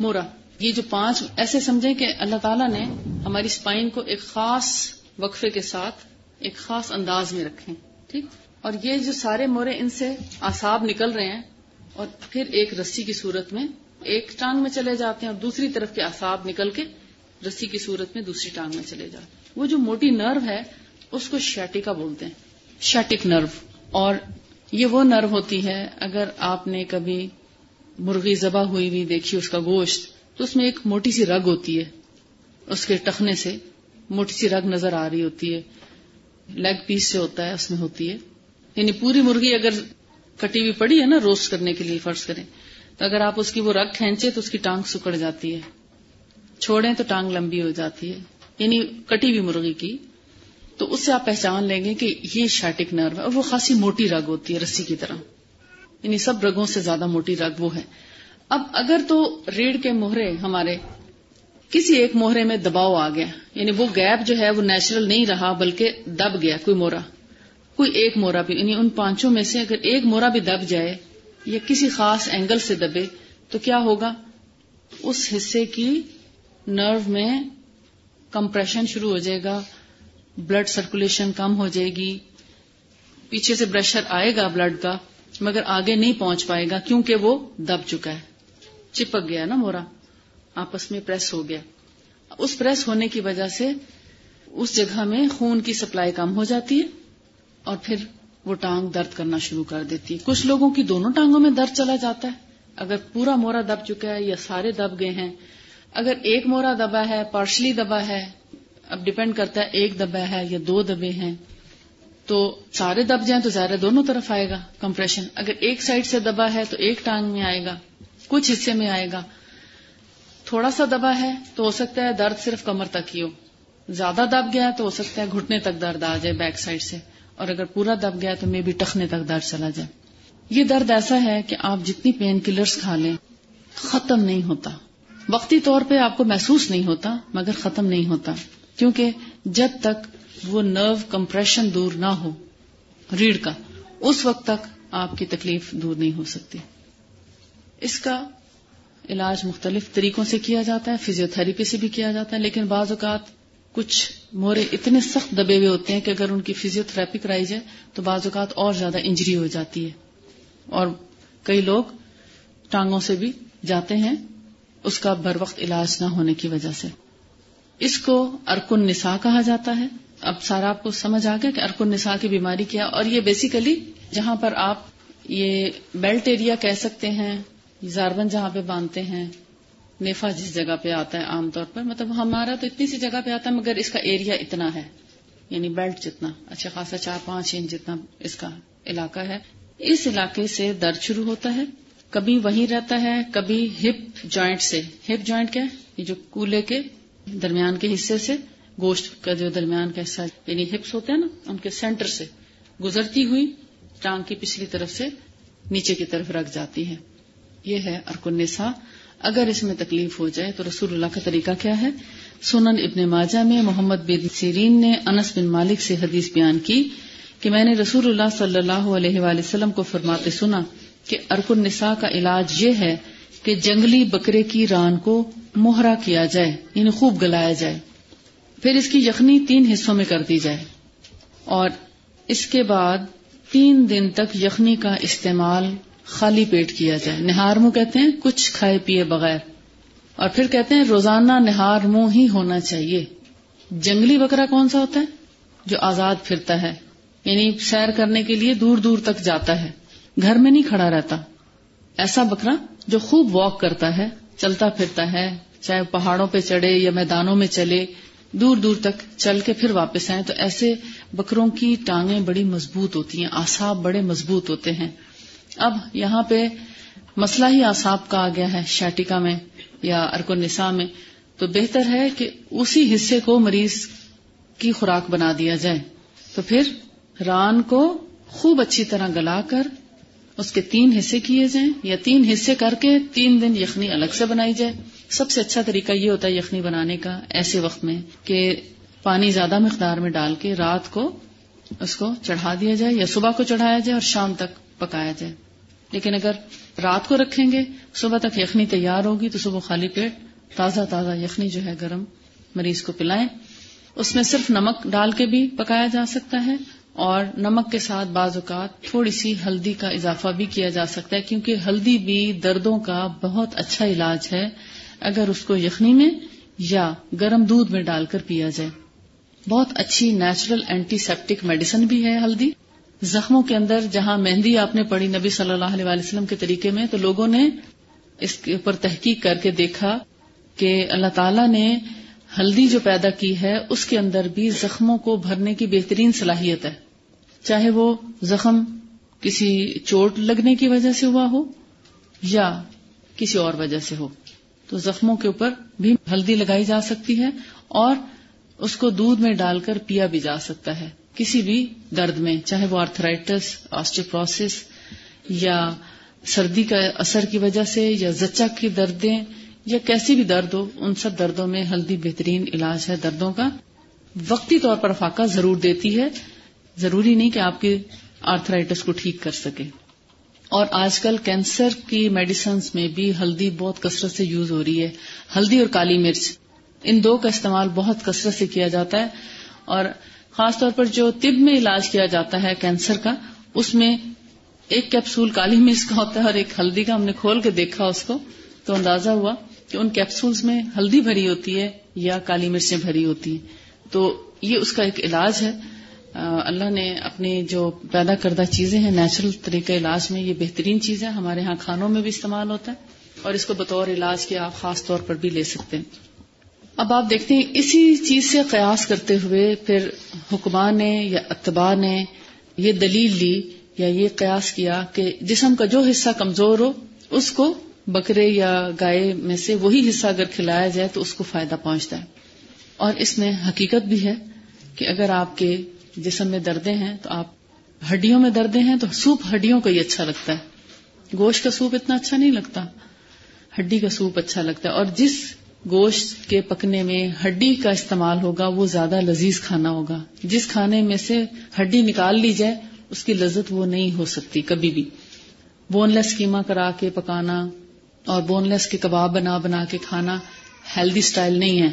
مورا، یہ جو پانچ، ایسے سمجھیں کہ اللہ تعالیٰ نے ہماری اسپائن کو ایک خاص وقفے کے ساتھ ایک خاص انداز میں رکھے ٹھیک؟ اور یہ جو سارے مورے ان سے آساب نکل رہے ہیں، اور پھر ایک رسی کی صورت میں ایک ٹانگ میں چلے جاتے ہیں اور دوسری طرف کے آساب نکل کے رسی کی صورت میں دوسری ٹانگ میں چلے جاتے ہیں۔ وہ جو موٹی نرو ہے، اس کو شیٹیکا بولتے ہیں۔ شیٹک نرو۔ اور یہ وہ نرو ہوتی ہے، اگر آپ نے کبھی مرغی ذبح ہوئی ہوئی دیکھی، اس کا گوشت، تو اس میں ایک موٹی سی رگ ہوتی ہے۔ اس کے ٹخنے سے موٹی سی رگ نظر آ رہی ہوتی ہے۔ لیگ پیس سے ہوتا ہے، اس میں ہوتی ہے۔ یعنی پوری مرغی اگر کٹی ہوئی پڑی ہے نا روسٹ کرنے کے لیے، فرض کریں، تو اگر آپ اس کی وہ رگ کھینچے تو اس کی ٹانگ سکڑ جاتی ہے۔ چھوڑیں تو ٹانگ لمبی ہو جاتی ہے۔ یعنی کٹی ہوئی مرغی کی، تو اس سے آپ پہچان لیں گے کہ یہ شیٹک نرو ہے اور وہ خاصی موٹی رگ ہوتی ہے رسی کی طرح۔ یعنی سب رگوں سے زیادہ موٹی رگ وہ ہے۔ اب اگر تو ریڑھ کے مہرے ہمارے کسی ایک موہرے میں دباؤ آ گیا یعنی وہ گیپ جو ہے وہ نیچرل نہیں رہا، بلکہ دب گیا، کوئی مورا کوئی ایک مورا بھی یعنی ان پانچوں میں سے اگر ایک مورا بھی دب جائے یا کسی خاص اینگل سے دبے، تو کیا ہوگا؟ اس حصے کی نرو میں کمپریشن شروع ہو جائے گا، بلڈ سرکولیشن کم ہو جائے گی، پیچھے سے پریشر آئے گا بلڈ کا، مگر آگے نہیں پہنچ پائے گا کیونکہ وہ دب چکا ہے، چپک گیا نا مورا آپس میں پریس ہو گیا۔ اس پریس ہونے کی وجہ سے اس جگہ میں خون کی سپلائی کم ہو جاتی ہے اور پھر وہ ٹانگ درد کرنا شروع کر دیتی ہے۔ کچھ لوگوں کی دونوں ٹانگوں میں درد چلا جاتا ہے۔ اگر پورا مورا دب چکا ہے یا سارے دب گئے ہیں، اگر ایک مورا دبا ہے، پارشلی دبا ہے، اب ڈپینڈ کرتا ہے ایک دبا ہے یا دو دبے ہیں، تو سارے دب جائیں تو ظاہر دونوں طرف آئے گا کمپریشن۔ اگر ایک سائڈ سے دبا ہے تو ایک ٹانگ میں آئے گا، کچھ حصے میں آئے گا۔ تھوڑا سا دبا ہے تو ہو سکتا ہے درد صرف کمر تک ہی ہو۔ زیادہ دب گیا تو ہو سکتا ہے گھٹنے تک درد آ جائے بیک سائڈ سے۔ اور اگر پورا دب گیا تو مے بھی ٹخنے تک درد چلا جائے۔ یہ درد ایسا ہے کہ آپ جتنی پین کلرز کھا لیں، ختم نہیں ہوتا۔ وقتی طور پہ آپ کو محسوس نہیں ہوتا، مگر ختم نہیں ہوتا۔ کیونکہ جب تک وہ نرو کمپریشن دور نہ ہو، ریڑھ کا، اس وقت تک آپ کی تکلیف دور نہیں ہو سکتی۔ اس کا علاج مختلف طریقوں سے کیا جاتا ہے فزیوتھراپی سے بھی کیا جاتا ہے، لیکن بعض اوقات کچھ مورے اتنے سخت دبے ہوئے ہوتے ہیں کہ اگر ان کی فزیوتھراپی کرائی جائے تو بعض اوقات اور زیادہ انجری ہو جاتی ہے۔ اور کئی لوگ ٹانگوں سے بھی جاتے ہیں، اس کا بر وقت علاج نہ ہونے کی وجہ سے۔ اس کو ارکن نسا کہا جاتا ہے۔ اب سارا آپ کو سمجھ آ گیا کہ ارکن نسا کی بیماری کیا، اور یہ بیسیکلی جہاں پر آپ یہ بیلٹ ایریا کہہ سکتے ہیں زاربن جہاں پہ باندھتے ہیں نیفا جس جگہ پہ آتا ہے عام طور پر مطلب ہمارا تو اتنی سی جگہ پہ آتا ہے مگر اس کا ایریا اتنا ہے یعنی بیلٹ جتنا اچھا خاصا چار پانچ انچ جتنا اس کا علاقہ ہے۔ اس علاقے سے درد شروع ہوتا ہے، کبھی وہی رہتا ہے، کبھی ہپ جوائنٹ سے۔ ہپ جوائنٹ کیا ہے؟ یہ جو کولے کے درمیان کے حصے سے گوشت کا جو درمیان کا حصہ یعنی ہپس ہوتے ہیں نا، ان کے سینٹر سے گزرتی ہوئی ٹانگ کی پچھلی طرف سے نیچے کی طرف رکھ جاتی ہے۔ یہ ہے ارکنسا اگر اس میں تکلیف ہو جائے تو رسول اللہ کا طریقہ کیا ہے؟ سنن ابن ماجہ میں محمد بن سیرین نے انس بن مالک سے حدیث بیان کی کہ میں نے رسول اللہ صلی اللہ علیہ وآلہ وسلم کو فرماتے سنا کہ ارکن نساء کا علاج یہ ہے کہ جنگلی بکرے کی ران کو موہرا کیا جائے یعنی خوب گلایا جائے۔ پھر اس کی یخنی تین حصوں میں کر دی جائے۔ اور اس کے بعد تین دن تک یخنی کا استعمال خالی پیٹ کیا جائے۔ نہار منہ کہتے ہیں، کچھ کھائے پیے بغیر۔ اور پھر کہتے ہیں، روزانہ نہار منہ ہی ہونا چاہیے۔ جنگلی بکرا کون سا ہوتا ہے؟ جو آزاد پھرتا ہے۔ یعنی سیر کرنے کے لیے دور دور تک جاتا ہے۔ گھر میں نہیں کھڑا رہتا۔ ایسا بکرا جو خوب واک کرتا ہے، چلتا پھرتا ہے، چاہے پہاڑوں پہ چڑھے یا میدانوں میں چلے، دور دور تک چل کے پھر واپس آئے۔ تو ایسے بکروں کی ٹانگیں بڑی مضبوط ہوتی ہیں آساب بڑے مضبوط ہوتے ہیں۔ اب یہاں پہ مسئلہ ہی آساب کا آ گیا ہے شیٹیکا میں یا ارک نسا میں۔ تو بہتر ہے کہ اسی حصے کو مریض کی خوراک بنا دیا جائے۔ تو پھر ران کو خوب اچھی طرح گلا کر اس کے تین حصے کیے جائیں یا تین حصے کر کے تین دن یخنی الگ سے بنائی جائے۔ سب سے اچھا طریقہ یہ ہوتا ہے یخنی بنانے کا ایسے وقت میں کہ پانی زیادہ مقدار میں ڈال کے رات کو اس کو چڑھا دیا جائے یا صبح کو چڑھایا جائے اور شام تک پکایا جائے۔ لیکن اگر رات کو رکھیں گے، صبح تک یخنی تیار ہوگی تو صبح خالی پیٹ، تازہ تازہ یخنی جو ہے گرم مریض کو پلائیں۔ اس میں صرف نمک ڈال کے بھی پکایا جا سکتا ہے اور نمک کے ساتھ بعض اوقات تھوڑی سی ہلدی کا اضافہ بھی کیا جا سکتا ہے کیونکہ ہلدی بھی دردوں کا بہت اچھا علاج ہے۔ اگر اس کو یخنی میں یا گرم دودھ میں ڈال کر پیا جائے۔ بہت اچھی نیچرل اینٹی سیپٹک میڈیسن بھی ہے ہلدی۔ زخموں کے اندر جہاں مہندی آپ نے پڑھی نبی صلی اللہ علیہ وسلم کے طریقے میں، تو لوگوں نے اس کے اوپر تحقیق کر کے دیکھا کہ اللہ تعالی نے ہلدی جو پیدا کی ہے، اس کے اندر بھی زخموں کو بھرنے کی بہترین صلاحیت ہے۔ چاہے وہ زخم کسی چوٹ لگنے کی وجہ سے ہوا ہو یا کسی اور وجہ سے ہو، تو زخموں کے اوپر بھی ہلدی لگائی جا سکتی ہے اور اس کو دودھ میں ڈال کر پیا بھی جا سکتا ہے۔ کسی بھی درد میں، چاہے وہ آرتھرائٹس آسٹیپروسس یا سردی کا اثر کی وجہ سے یا زچا کی دردیں یا کیسی بھی درد ہو، ان سب دردوں میں ہلدی بہترین علاج ہے دردوں کا۔ وقتی طور پر افاقہ ضرور دیتی ہے، ضروری نہیں کہ آپ کے آرتھرائٹس کو ٹھیک کر سکے۔ اور آج کل کینسر کی میڈیسنس میں بھی ہلدی بہت کثرت سے یوز ہو رہی ہے۔ ہلدی اور کالی مرچ، ان دو کا استعمال بہت کثرت سے کیا جاتا ہے۔ اور خاص طور پر جو طب میں علاج کیا جاتا ہے کینسر کا، اس میں ایک کیپسول کالی مرچ کا ہوتا ہے اور ایک ہلدی کا، ہم نے کھول کے دیکھا اس کو تو اندازہ ہوا کہ ان کیپسولز میں ہلدی بھری ہوتی ہے یا کالی مرچیں بھری ہوتی ہیں۔ تو یہ اس کا ایک علاج ہے۔ اللہ نے اپنی جو پیدا کردہ چیزیں ہیں، نیچرل طریقہ علاج میں یہ بہترین چیز ہے ہمارے ہاں کھانوں میں بھی استعمال ہوتا ہے اور اس کو بطور علاج کے آپ خاص طور پر بھی لے سکتے ہیں۔ اب آپ دیکھتے ہیں اسی چیز سے قیاس کرتے ہوئے پھر حکمان نے یا اتباع نے یہ دلیل لی یا یہ قیاس کیا کہ جسم کا جو حصہ کمزور ہو، اس کو بکرے یا گائے میں سے وہی حصہ اگر کھلایا جائے تو اس کو فائدہ پہنچتا ہے۔ اور اس میں حقیقت بھی ہے کہ اگر آپ کے جسم میں دردے ہیں تو آپ ہڈیوں میں دردے ہیں تو سوپ ہڈیوں کا ہی اچھا لگتا ہے۔ گوشت کا سوپ اتنا اچھا نہیں لگتا، ہڈی کا سوپ اچھا لگتا ہے۔ اور جس گوشت کے پکنے میں ہڈی کا استعمال ہوگا، وہ زیادہ لذیذ کھانا ہوگا۔ جس کھانے میں سے ہڈی نکال لی جائے، اس کی لذت وہ نہیں ہو سکتی کبھی بھی۔ بون لیس کیما کرا کے پکانا اور بون لیس کے کباب بنا بنا کے کھانا ہیلدی سٹائل نہیں ہے۔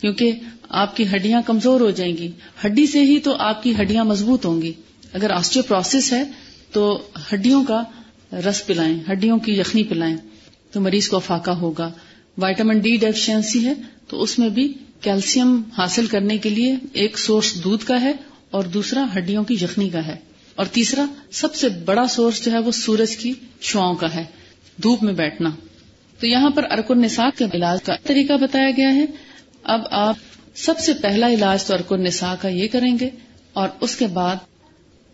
کیونکہ آپ کی ہڈیاں کمزور ہو جائیں گی۔ ہڈی سے ہی تو آپ کی ہڈیاں مضبوط ہوں گی۔ اگر آسٹیو پروسیس ہے تو ہڈیوں کا رس پلائیں، ہڈیوں کی یخنی پلائیں تو مریض کو افاقہ ہوگا۔ وائٹامن ڈی ڈیفیشنسی ہے، تو اس میں بھی کیلشیم حاصل کرنے کے لیے ایک سورس دودھ کا ہے اور دوسرا ہڈیوں کی یخنی کا ہے۔ اور تیسرا، سب سے بڑا سورس جو ہے وہ سورج کی شواؤں کا ہے، دھوپ میں بیٹھنا۔ تو یہاں پر ارک النساء کے علاج کا طریقہ بتایا گیا ہے۔ اب آپ سب سے پہلا علاج تو ارک النساء کا یہ کریں گے اور اس کے بعد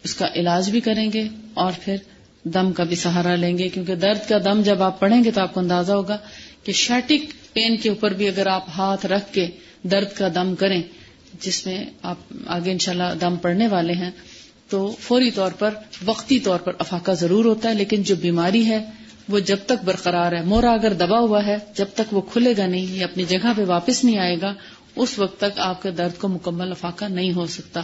اس کا علاج بھی کریں گے اور پھر دم کا بھی سہارا لیں گے، کیونکہ درد کا دم جب آپ پڑھیں گے تو آپ کو اندازہ ہوگا کہ شیٹک پین کے اوپر بھی اگر آپ ہاتھ رکھ کے درد کا دم کریں، جس میں آپ آگے انشاءاللہ دم پڑنے والے ہیں، تو فوری طور پر، وقتی طور پر افاقہ ضرور ہوتا ہے، لیکن جو بیماری ہے، وہ جب تک برقرار ہے، مورا اگر دبا ہوا ہے، جب تک وہ کھلے گا نہیں یا اپنی جگہ پہ واپس نہیں آئے گا، اس وقت تک آپ کے درد کو مکمل افاقہ نہیں ہو سکتا۔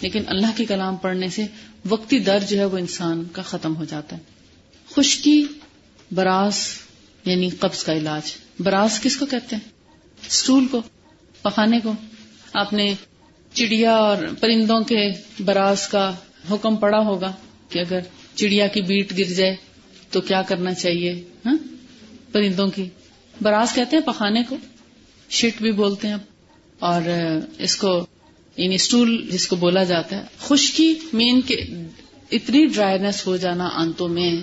لیکن اللہ کی کلام پڑھنے سے وقتی درد جو ہے، وہ انسان کا ختم ہو جاتا ہے۔ خشکی، براس یعنی قبض کا علاج۔ براس کس کو کہتے ہیں؟ اسٹول کو، پخانے کو۔ آپ نے چڑیا اور پرندوں کے براس کا حکم پڑا ہوگا کہ اگر چڑیا کی بیٹ گر جائے تو کیا کرنا چاہیے ہاں؟ پرندوں کی۔ براز کہتے ہیں پخانے کو۔ شٹ بھی بولتے ہیں اور اس کو یعنی اسٹول جس کو بولا جاتا ہے، خشکی مین کے اتنی ڈرائینس ہو جانا آنتوں میں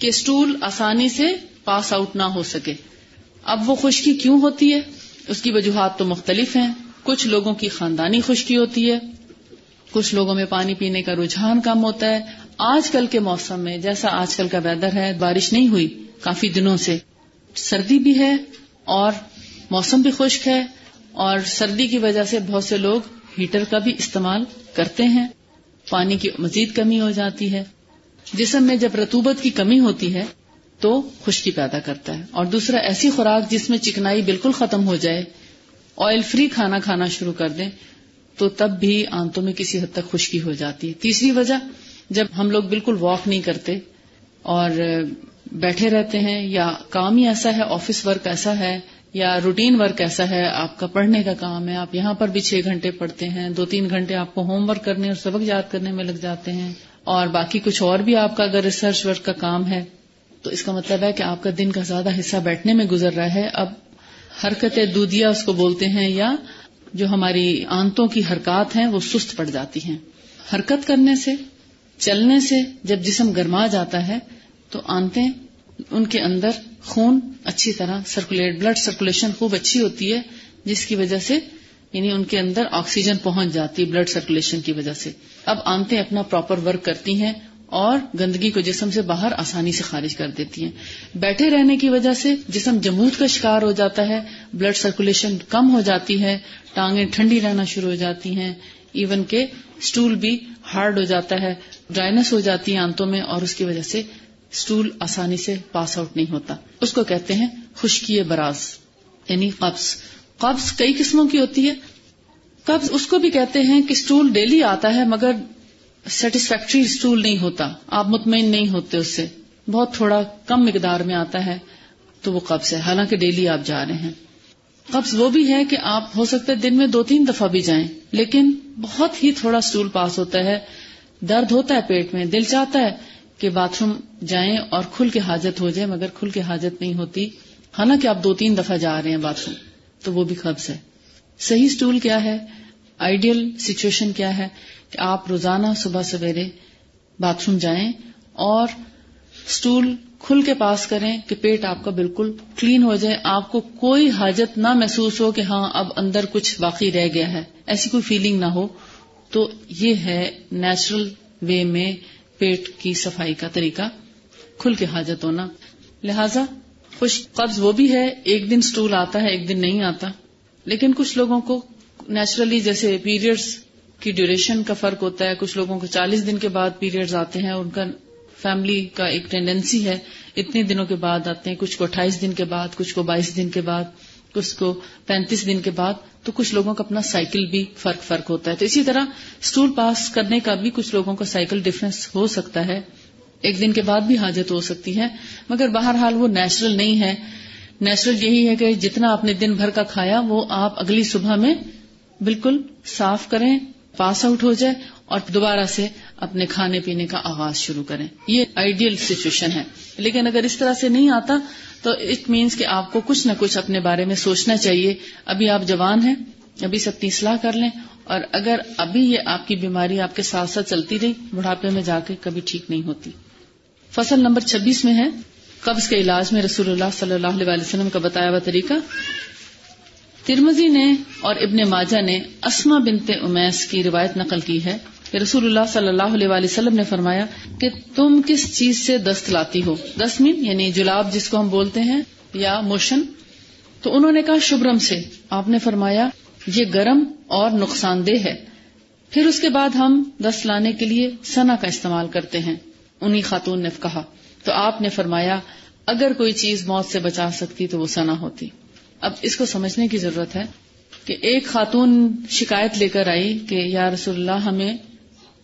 کہ اسٹول آسانی سے پاس آؤٹ نہ ہو سکے۔ اب وہ خشکی کیوں ہوتی ہے؟ اس کی وجوہات تو مختلف ہیں۔ کچھ لوگوں کی خاندانی خشکی ہوتی ہے۔ کچھ لوگوں میں پانی پینے کا رجحان کم ہوتا ہے۔ آج کل کے موسم میں، جیسا آج کل کا ویدر ہے، بارش نہیں ہوئی۔ کافی دنوں سے سردی بھی ہے اور موسم بھی خشک ہے۔ اور سردی کی وجہ سے بہت سے لوگ ہیٹر کا بھی استعمال کرتے ہیں۔ پانی کی مزید کمی ہو جاتی ہے۔ جسم میں جب رتوبت کی کمی ہوتی ہے تو خشکی پیدا کرتا ہے۔ اور دوسرا، ایسی خوراک جس میں چکنائی بالکل ختم ہو جائے آئل فری کھانا کھانا شروع کر دیں، تو تب بھی آنتوں میں کسی حد تک خشکی ہو جاتی ہے۔ تیسری وجہ، جب ہم لوگ بالکل واک نہیں کرتے اور بیٹھے رہتے ہیں، یا کام ہی ایسا ہے آفس ورک ایسا ہے، یا روٹین ورک ایسا ہے، آپ کا پڑھنے کا کام ہے، آپ یہاں پر بھی چھ گھنٹے پڑھتے ہیں، دو تین گھنٹے آپ کو ہوم ورک کرنے اور سبق یاد کرنے میں لگ جاتے ہیں۔ اور باقی کچھ اور بھی آپ کا اگر ریسرچ ورک کا کام ہے تو اس کا مطلب ہے کہ آپ کا دن کا زیادہ حصہ بیٹھنے میں گزر رہا ہے۔ اب حرکت دودیا اس کو بولتے ہیں یا جو ہماری آنتوں کی حرکات ہیں وہ سست پڑ جاتی ہیں۔ حرکت کرنے سے، چلنے سے جب جسم گرما جاتا ہے تو آنتے ان کے اندر خون اچھی طرح سرکولیٹ بلڈ سرکولیشن خوب اچھی ہوتی ہے، جس کی وجہ سے یعنی ان کے اندر آکسیجن پہنچ جاتی ہے بلڈ سرکولیشن کی وجہ سے۔ اب آنتے اپنا پراپر ورک کرتی ہیں اور گندگی کو جسم سے باہر آسانی سے خارج کر دیتی ہیں۔ بیٹھے رہنے کی وجہ سے جسم جمود کا شکار ہو جاتا ہے بلڈ سرکولیشن کم ہو جاتی ہے، ٹانگیں ٹھنڈی رہنا شروع ہو جاتی ہیں۔ ایون کے اسٹول بھی ہارڈ ہو جاتا ہے ڈرائنس ہو جاتی ہے آنتوں میں اور اس کی وجہ سے اسٹول آسانی سے پاس آؤٹ نہیں ہوتا۔ اس کو کہتے ہیں خشکی براز یعنی قبض۔ قبض کئی قسموں کی ہوتی ہے۔ قبض اس کو بھی کہتے ہیں کہ اسٹول ڈیلی آتا ہے مگر سیٹسفیکٹری اسٹول نہیں ہوتا، آپ مطمئن نہیں ہوتے اس سے۔ بہت تھوڑا کم مقدار میں آتا ہے تو وہ قبض ہے۔ حالانکہ ڈیلی آپ جا رہے ہیں۔ قبض وہ بھی ہے کہ آپ ہو سکتا ہے دن میں دو تین دفعہ بھی جائیں، لیکن بہت ہی تھوڑا اسٹول پاس ہوتا ہے۔ درد ہوتا ہے پیٹ میں، دل چاہتا ہے کہ باتھ روم جائیں اور کھل کے حاجت ہو جائے، مگر کھل کے حاجت نہیں ہوتی۔ حالانکہ آپ دو تین دفعہ جا رہے ہیں باتھ روم تو وہ بھی قبض ہے۔ صحیح اسٹول کیا ہے؟ آئیڈیل سچویشن کیا ہے کہ آپ روزانہ صبح سویرے باتھ روم جائیں اور اسٹول کھل کے پاس کریں کہ پیٹ آپ کا بالکل کلین ہو جائے، آپ کو کوئی حاجت نہ محسوس ہو کہ ہاں اب اندر کچھ باقی رہ گیا ہے۔ ایسی کوئی فیلنگ نہ ہو۔ تو یہ ہے نیچرل وے میں پیٹ کی صفائی کا طریقہ، کھل کے حاجت ہونا۔ لہذا خوش قبض وہ بھی ہے، ایک دن سٹول آتا ہے، ایک دن نہیں آتا۔ لیکن کچھ لوگوں کو نیچرلی جیسے پیریڈز کی ڈیوریشن کا فرق ہوتا ہے، کچھ لوگوں کو چالیس دن کے بعد پیریڈز آتے ہیں، ان کا فیملی کا ایک ٹینڈنسی ہے، اتنے دنوں کے بعد آتے ہیں، کچھ کو اٹھائیس دن کے بعد، کچھ کو بائیس دن کے بعد، کچھ کو پینتیس دن کے بعد، تو کچھ لوگوں کا اپنا سائیکل بھی فرق فرق ہوتا ہے۔ تو اسی طرح اسٹول پاس کرنے کا بھی کچھ لوگوں کا سائیکل ڈفرینس ہو سکتا ہے۔ ایک دن کے بعد بھی حاجت ہو سکتی ہے، مگر بہرحال وہ نیچرل نہیں ہے۔ نیچرل یہی ہے کہ جتنا آپ نے دن بھر کا کھایا، وہ آپ اگلی صبح میں بالکل صاف کریں، پاس آؤٹ ہو جائے اور دوبارہ سے اپنے کھانے پینے کا آغاز شروع کریں۔ یہ آئیڈیل سچویشن ہے۔ لیکن اگر اس طرح سے نہیں آتا، تو اٹ مینس کہ آپ کو کچھ نہ کچھ اپنے بارے میں سوچنا چاہیے۔ ابھی آپ جوان ہیں، ابھی سے اپنی اصلاح کر لیں۔ اور اگر ابھی یہ آپ کی بیماری آپ کے ساتھ ساتھ چلتی رہی، بڑھاپے میں جا کے کبھی ٹھیک نہیں ہوتی۔ فصل نمبر چھبیس میں ہے۔ قبض کے علاج میں رسول اللہ صلی اللہ علیہ وسلم کا بتایا ہوا طریقہ۔ ترمزی نے اور ابن ماجہ نے اسما بنتے امیس کی روایت نقل کی ہے کہ رسول اللہ صلی اللہ علیہ وآلہ وسلم نے فرمایا کہ تم کس چیز سے دست لاتی ہو؟ دست مین یعنی جلاب جس کو ہم بولتے ہیں یا موشن؟ تو انہوں نے کہا شبرم سے۔ آپ نے فرمایا، یہ گرم اور نقصان دہ ہے۔ پھر اس کے بعد ہم دست لانے کے لیے سنا کا استعمال کرتے ہیں۔ انہی خاتون نے کہا۔ تو آپ نے فرمایا، اگر کوئی چیز موت سے بچا سکتی تو وہ سنا ہوتی۔ اب اس کو سمجھنے کی ضرورت ہے کہ ایک خاتون شکایت لے کر آئی کہ یا رسول اللہ ہمیں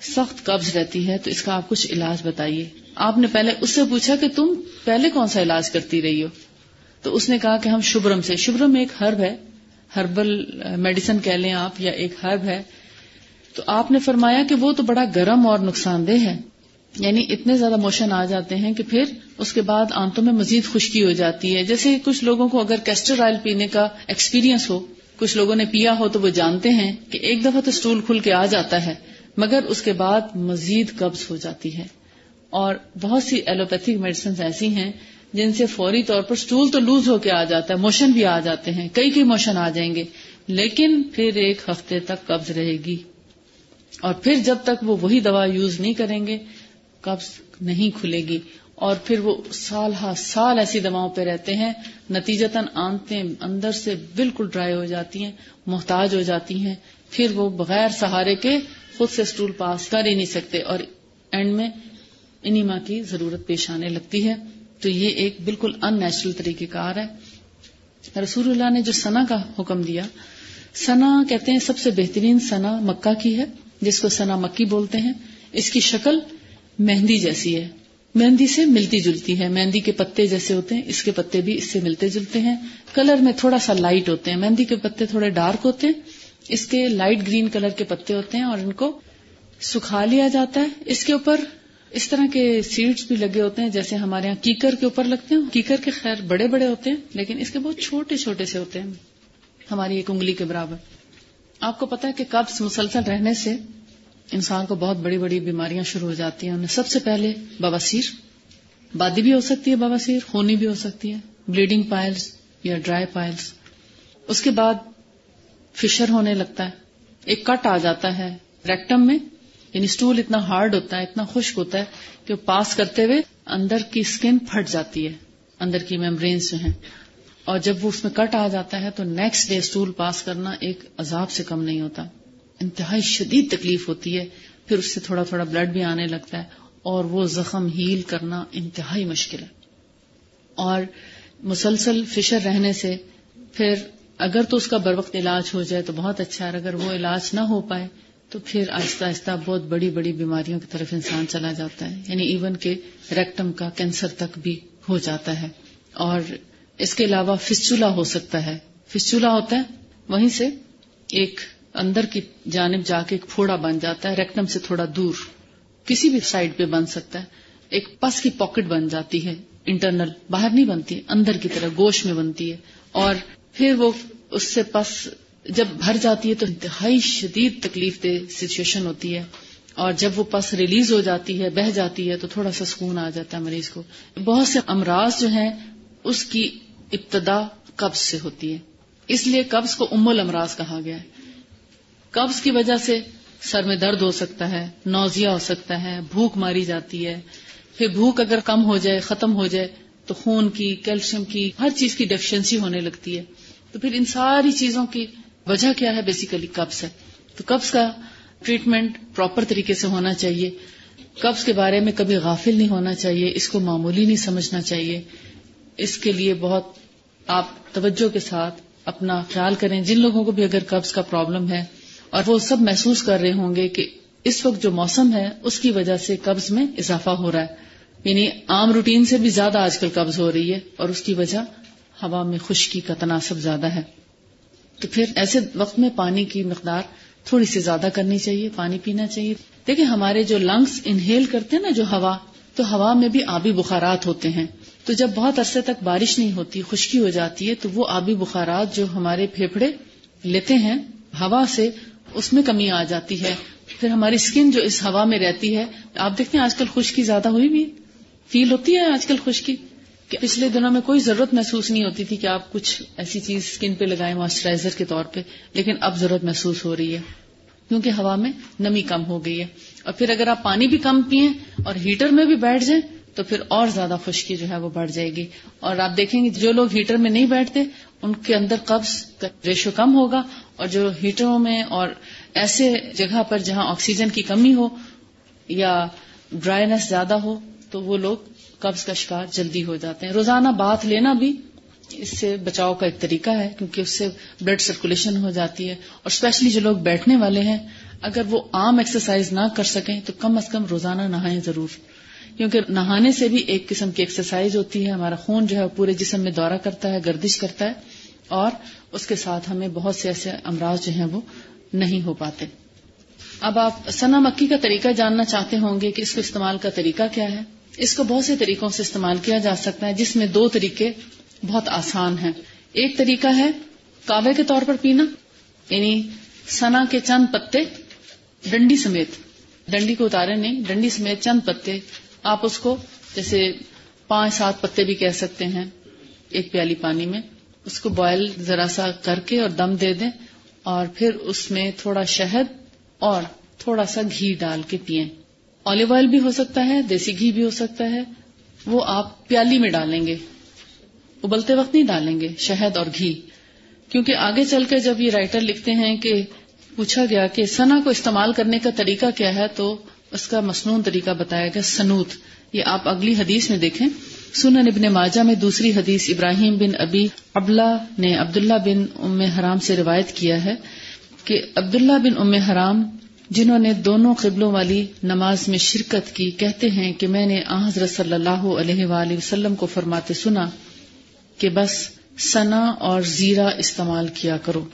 سخت قبض رہتی ہے تو اس کا آپ کچھ علاج بتائیے۔ آپ نے پہلے اس سے پوچھا کہ تم پہلے کون سا علاج کرتی رہی ہو؟ تو اس نے کہا کہ ہم شبرم سے۔ شبرم ایک ہرب ہے۔ ہربل میڈیسن کہہ لیں آپ یا ایک ہرب ہے۔ تو آپ نے فرمایا کہ وہ تو بڑا گرم اور نقصان دہ ہے۔ یعنی اتنے زیادہ موشن آ جاتے ہیں کہ پھر اس کے بعد آنتوں میں مزید خشکی ہو جاتی ہے۔ جیسے کچھ لوگوں کو اگر کیسٹر آئل پینے کا ایکسپیرینس ہو، کچھ لوگوں نے پیا ہو تو وہ جانتے ہیں کہ ایک دفعہ تو اسٹول کھل کے آ جاتا ہے، مگر اس کے بعد مزید قبض ہو جاتی ہے۔ اور بہت سی ایلوپیتھک میڈیسن ایسی ہیں جن سے فوری طور پر اسٹول تو لوز ہو کے آ جاتا ہے، موشن بھی آ جاتے ہیں، کئی کئی موشن آ جائیں گے، لیکن پھر ایک ہفتے تک قبض رہے گی۔ اور پھر جب تک وہ وہی دوا یوز نہیں کریں گے قبض نہیں کھلے گی اور پھر وہ سال ہا سال ایسی دواؤں پہ رہتے ہیں، نتیجتاً آنتے اندر سے بالکل ڈرائی ہو جاتی ہیں، محتاج ہو جاتی ہیں، پھر وہ بغیر سہارے کے خود سے اسٹول پاس کر ہی نہیں سکتے اور اینڈ میں انیما کی ضرورت پیش آنے لگتی ہے۔ تو یہ ایک بالکل ان نیچرل طریقہ کار ہے۔ رسول اللہ نے جو سنا کا حکم دیا، سنا کہتے ہیں سب سے بہترین سنا مکہ کی ہے، جس کو سنا مکی بولتے ہیں۔ اس کی شکل مہندی جیسی ہے۔ مہندی سے ملتی جلتی ہے۔ مہندی کے پتے جیسے ہوتے ہیں، اس کے پتے بھی اس سے ملتے جلتے ہیں۔ کلر میں تھوڑا سا لائٹ ہوتے ہیں۔ مہندی کے پتے تھوڑے ڈارک ہوتے ہیں۔ اس کے لائٹ گرین کلر کے پتے ہوتے ہیں اور ان کو سکھا لیا جاتا ہے۔ اس کے اوپر اس طرح کے سیڈس بھی لگے ہوتے ہیں، جیسے ہمارے یہاں کیکر کے اوپر لگتے ہیں۔ کیکر کے خیر بڑے بڑے ہوتے ہیں، لیکن اس کے بہت چھوٹے چھوٹے سے ہوتے ہیں۔ ہماری ایک انگلی کے برابر۔ آپ کو پتا ہے کہ قبض مسلسل رہنے سے انسان کو بہت بڑی بڑی بیماریاں شروع ہو جاتی ہیں، انہیں سب سے پہلے بواسیر بادی بھی ہو سکتی ہے بواسیر خونی بھی ہو سکتی ہے بلیڈنگ پائلز یا ڈرائی پائلز اس کے بعد فشر ہونے لگتا ہے، ایک کٹ آ جاتا ہے ریکٹم میں یعنی اسٹول اتنا ہارڈ ہوتا ہے، اتنا خشک ہوتا ہے کہ پاس کرتے ہوئے اندر کی اسکن پھٹ جاتی ہے، اندر کی میمبرینس جو ہیں۔ اور جب وہ اس میں کٹ آ جاتا ہے تو نیکسٹ ڈے اسٹول پاس کرنا ایک عذاب سے کم نہیں ہوتا۔ انتہائی شدید تکلیف ہوتی ہے، پھر اس سے تھوڑا تھوڑا بلڈ بھی آنے لگتا ہے اور وہ زخم ہیل کرنا انتہائی مشکل ہے۔ اور مسلسل فشر رہنے سے پھر اگر تو اس کا بر وقت علاج ہو جائے تو بہت اچھا ہے، اگر وہ علاج نہ ہو پائے تو پھر آہستہ آہستہ بہت بڑی بڑی بیماریوں کی طرف انسان چلا جاتا ہے۔ یعنی ایون کہ ریکٹم کا کینسر تک بھی ہو جاتا ہے۔ اور اس کے علاوہ فسچولا ہو سکتا ہے۔ فسچولا ہوتا ہے، وہیں سے ایک اندر کی جانب جا کے ایک پھوڑا بن جاتا ہے، ریکٹم سے تھوڑا دور، کسی بھی سائڈ پہ بن سکتا ہے۔ ایک پس کی پاکٹ بن جاتی ہے، انٹرنل، باہر نہیں بنتی، اندر کی طرح، گوشت میں بنتی ہے۔ اور پھر وہ اس سے پس جب بھر جاتی ہے تو انتہائی شدید تکلیف دہ سچویشن ہوتی ہے۔ اور جب وہ پس ریلیز ہو جاتی ہے بہ جاتی ہے تو تھوڑا سا سکون آ جاتا ہے مریض کو۔ بہت سے امراض جو ہیں، اس کی ابتدا قبض سے ہوتی ہے۔ اس لیے قبض کو ام الامراض کہا گیا ہے۔ قبض کی وجہ سے سر میں درد ہو سکتا ہے نوزیا ہو سکتا ہے، بھوک ماری جاتی ہے۔ پھر بھوک اگر کم ہو جائے، ختم ہو جائے، تو خون کی، کیلشیم کی، ہر چیز کی ڈیفیشنسی ہونے لگتی ہے۔ تو پھر ان ساری چیزوں کی وجہ کیا ہے؟ بیسیکلی قبض ہے۔ تو قبض کا ٹریٹمنٹ پراپر طریقے سے ہونا چاہیے۔ قبض کے بارے میں کبھی غافل نہیں ہونا چاہیے، اس کو معمولی نہیں سمجھنا چاہیے۔ اس کے لیے بہت آپ توجہ کے ساتھ اپنا خیال کریں۔ جن لوگوں کو بھی اگر قبض کا پرابلم ہے اور وہ سب محسوس کر رہے ہوں گے کہ اس وقت جو موسم ہے، اس کی وجہ سے قبض میں اضافہ ہو رہا ہے۔ یعنی عام روٹین سے بھی زیادہ آج کل قبض ہو رہی ہے اور اس کی وجہ ہوا میں خشکی کا تناسب زیادہ ہے۔ تو پھر ایسے وقت میں پانی کی مقدار تھوڑی سی زیادہ کرنی چاہیے، پانی پینا چاہیے۔ دیکھیں، ہمارے جو لنگس انہیل کرتے ہیں نا، جو ہوا، تو ہوا میں بھی آبی بخارات ہوتے ہیں۔ تو جب بہت عرصے تک بارش نہیں ہوتی، خشکی ہو جاتی ہے، تو وہ آبی بخارات جو ہمارے پھیپڑے لیتے ہیں، ہوا سے اس میں کمی آ جاتی ہے۔ پھر ہماری اسکن جو اس ہوا میں رہتی ہے، آپ دیکھتے ہیں آج کل خشکی زیادہ ہوئی بھی فیل ہوتی ہے آج کل خشکی؟ کہ پچھلے دنوں میں کوئی ضرورت محسوس نہیں ہوتی تھی کہ آپ کچھ ایسی چیز اسکن پہ لگائیں موئسچرائزر کے طور پہ، لیکن اب ضرورت محسوس ہو رہی ہے۔ کیونکہ ہوا میں نمی کم ہو گئی ہے۔ اور پھر اگر آپ پانی بھی کم پیئیں اور ہیٹر میں بھی بیٹھ جائیں، تو پھر اور زیادہ خشکی جو ہے وہ بڑھ جائے گی۔ اور آپ دیکھیں گے جو لوگ ہیٹر میں نہیں بیٹھتے، ان کے اندر قبض کا ریشو کم ہوگا اور جو ہیٹروں میں اور ایسے جگہ پر جہاں آکسیجن کی کمی ہو یا ڈرائینس زیادہ ہو تو وہ لوگ قبض کا شکار جلدی ہو جاتے ہیں۔ روزانہ بات لینا بھی اس سے بچاؤ کا ایک طریقہ ہے کیونکہ اس سے بلڈ سرکولیشن ہو جاتی ہے اور اسپیشلی جو لوگ بیٹھنے والے ہیں، اگر وہ عام ایکسرسائز نہ کر سکیں تو کم از کم روزانہ نہائیں ضرور۔ کیونکہ نہانے سے بھی ایک قسم کی ایکسرسائز ہوتی ہے، ہمارا خون جو ہے پورے جسم میں دورہ کرتا ہے، گردش کرتا ہے۔ اور اس کے ساتھ ہمیں بہت سے ایسے امراض جو ہیں وہ نہیں ہو پاتے۔ اب آپ سنا مکی کا طریقہ جاننا چاہتے ہوں گے کہ اس کو استعمال کا طریقہ کیا ہے۔ اس کو بہت سے طریقوں سے استعمال کیا جا سکتا ہے جس میں دو طریقے بہت آسان ہیں۔ ایک طریقہ ہے کاوے کے طور پر پینا یعنی سنا کے چند پتے ڈنڈی سمیت، ڈنڈی کو اتارے نہیں، ڈنڈی سمیت چند پتے۔ آپ اس کو جیسے پانچ سات پتے بھی کہہ سکتے ہیں ایک پیالی پانی میں۔ اس کو بوائل ذرا سا کر کے اور دم دے دیں اور پھر اس میں تھوڑا شہد اور تھوڑا سا گھی ڈال کے پیئیں آلیو آئل بھی ہو سکتا ہے، دیسی گھی بھی ہو سکتا ہے۔ وہ آپ پیالی میں ڈالیں گے۔ ابلتے وقت نہیں ڈالیں گے، شہد اور گھی۔ کیونکہ آگے چل کے جب یہ رائٹر لکھتے ہیں کہ پوچھا گیا کہ سنا کو استعمال کرنے کا طریقہ کیا ہے، تو اس کا مصنون طریقہ بتایا گیا، سنوت۔ یہ آپ اگلی حدیث میں دیکھیں۔ سنن ابن ماجہ میں دوسری حدیث ابراہیم بن ابی ابلا نے عبداللہ بن ام حرام سے روایت کیا ہے کہ عبداللہ بن ام حرام جنہوں نے دونوں قبلوں والی نماز میں شرکت کی، کہتے ہیں کہ میں نے حضرت صلی اللہ علیہ وآلہ وسلم کو فرماتے سنا کہ بس سنا اور زیرہ استعمال کیا کرو۔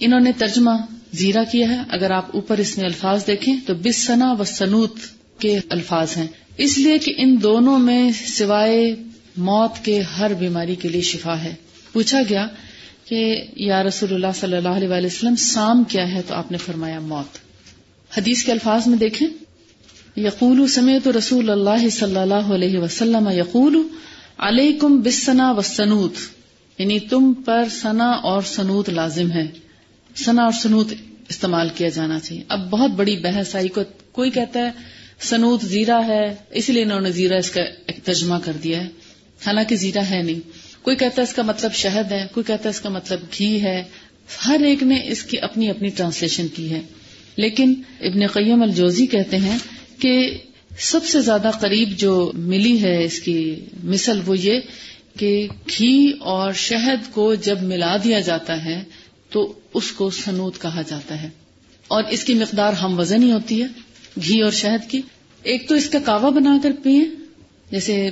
انہوں نے ترجمہ زیرہ کیا ہے۔ اگر آپ اوپر اس میں الفاظ دیکھیں تو بس سنا و سنوت کے الفاظ ہیں۔ اس لیے کہ ان دونوں میں سوائے موت کے ہر بیماری کے لیے شفا ہے۔ پوچھا گیا کہ یا رسول اللہ صلی اللہ علیہ وسلم، سام کیا ہے؟ تو آپ نے فرمایا موت۔ حدیث کے الفاظ میں دیکھیں۔ یقول سمیت رسول اللہ صلی اللہ علیہ وسلم یقول علیکم بسنا و سنوت یعنی تم پر سنا اور سنوت لازم ہے۔ سنا اور سنوت استعمال کیا جانا چاہیے۔ اب بہت بڑی بحث آئی کو کوئی کہتا ہے سنوت زیرہ ہے، اس لیے انہوں نے زیرہ اس کا ترجمہ کر دیا ہے۔ حالانکہ زیرہ ہے نہیں۔ کوئی کہتا ہے اس کا مطلب شہد ہے، کوئی کہتا ہے اس کا مطلب گھی ہے۔ ہر ایک نے اس کی اپنی اپنی ٹرانسلیشن کی ہے۔ لیکن ابن قیم الجوزی کہتے ہیں کہ سب سے زیادہ قریب جو ملی ہے اس کی مثل وہ یہ کہ گھی اور شہد کو جب ملا دیا جاتا ہے تو اس کو سنوت کہا جاتا ہے۔ اور اس کی مقدار ہم وزن ہی ہوتی ہے۔ گھی اور شہد کی۔ ایک تو اس کا کاوا بنا کر پیئے جیسے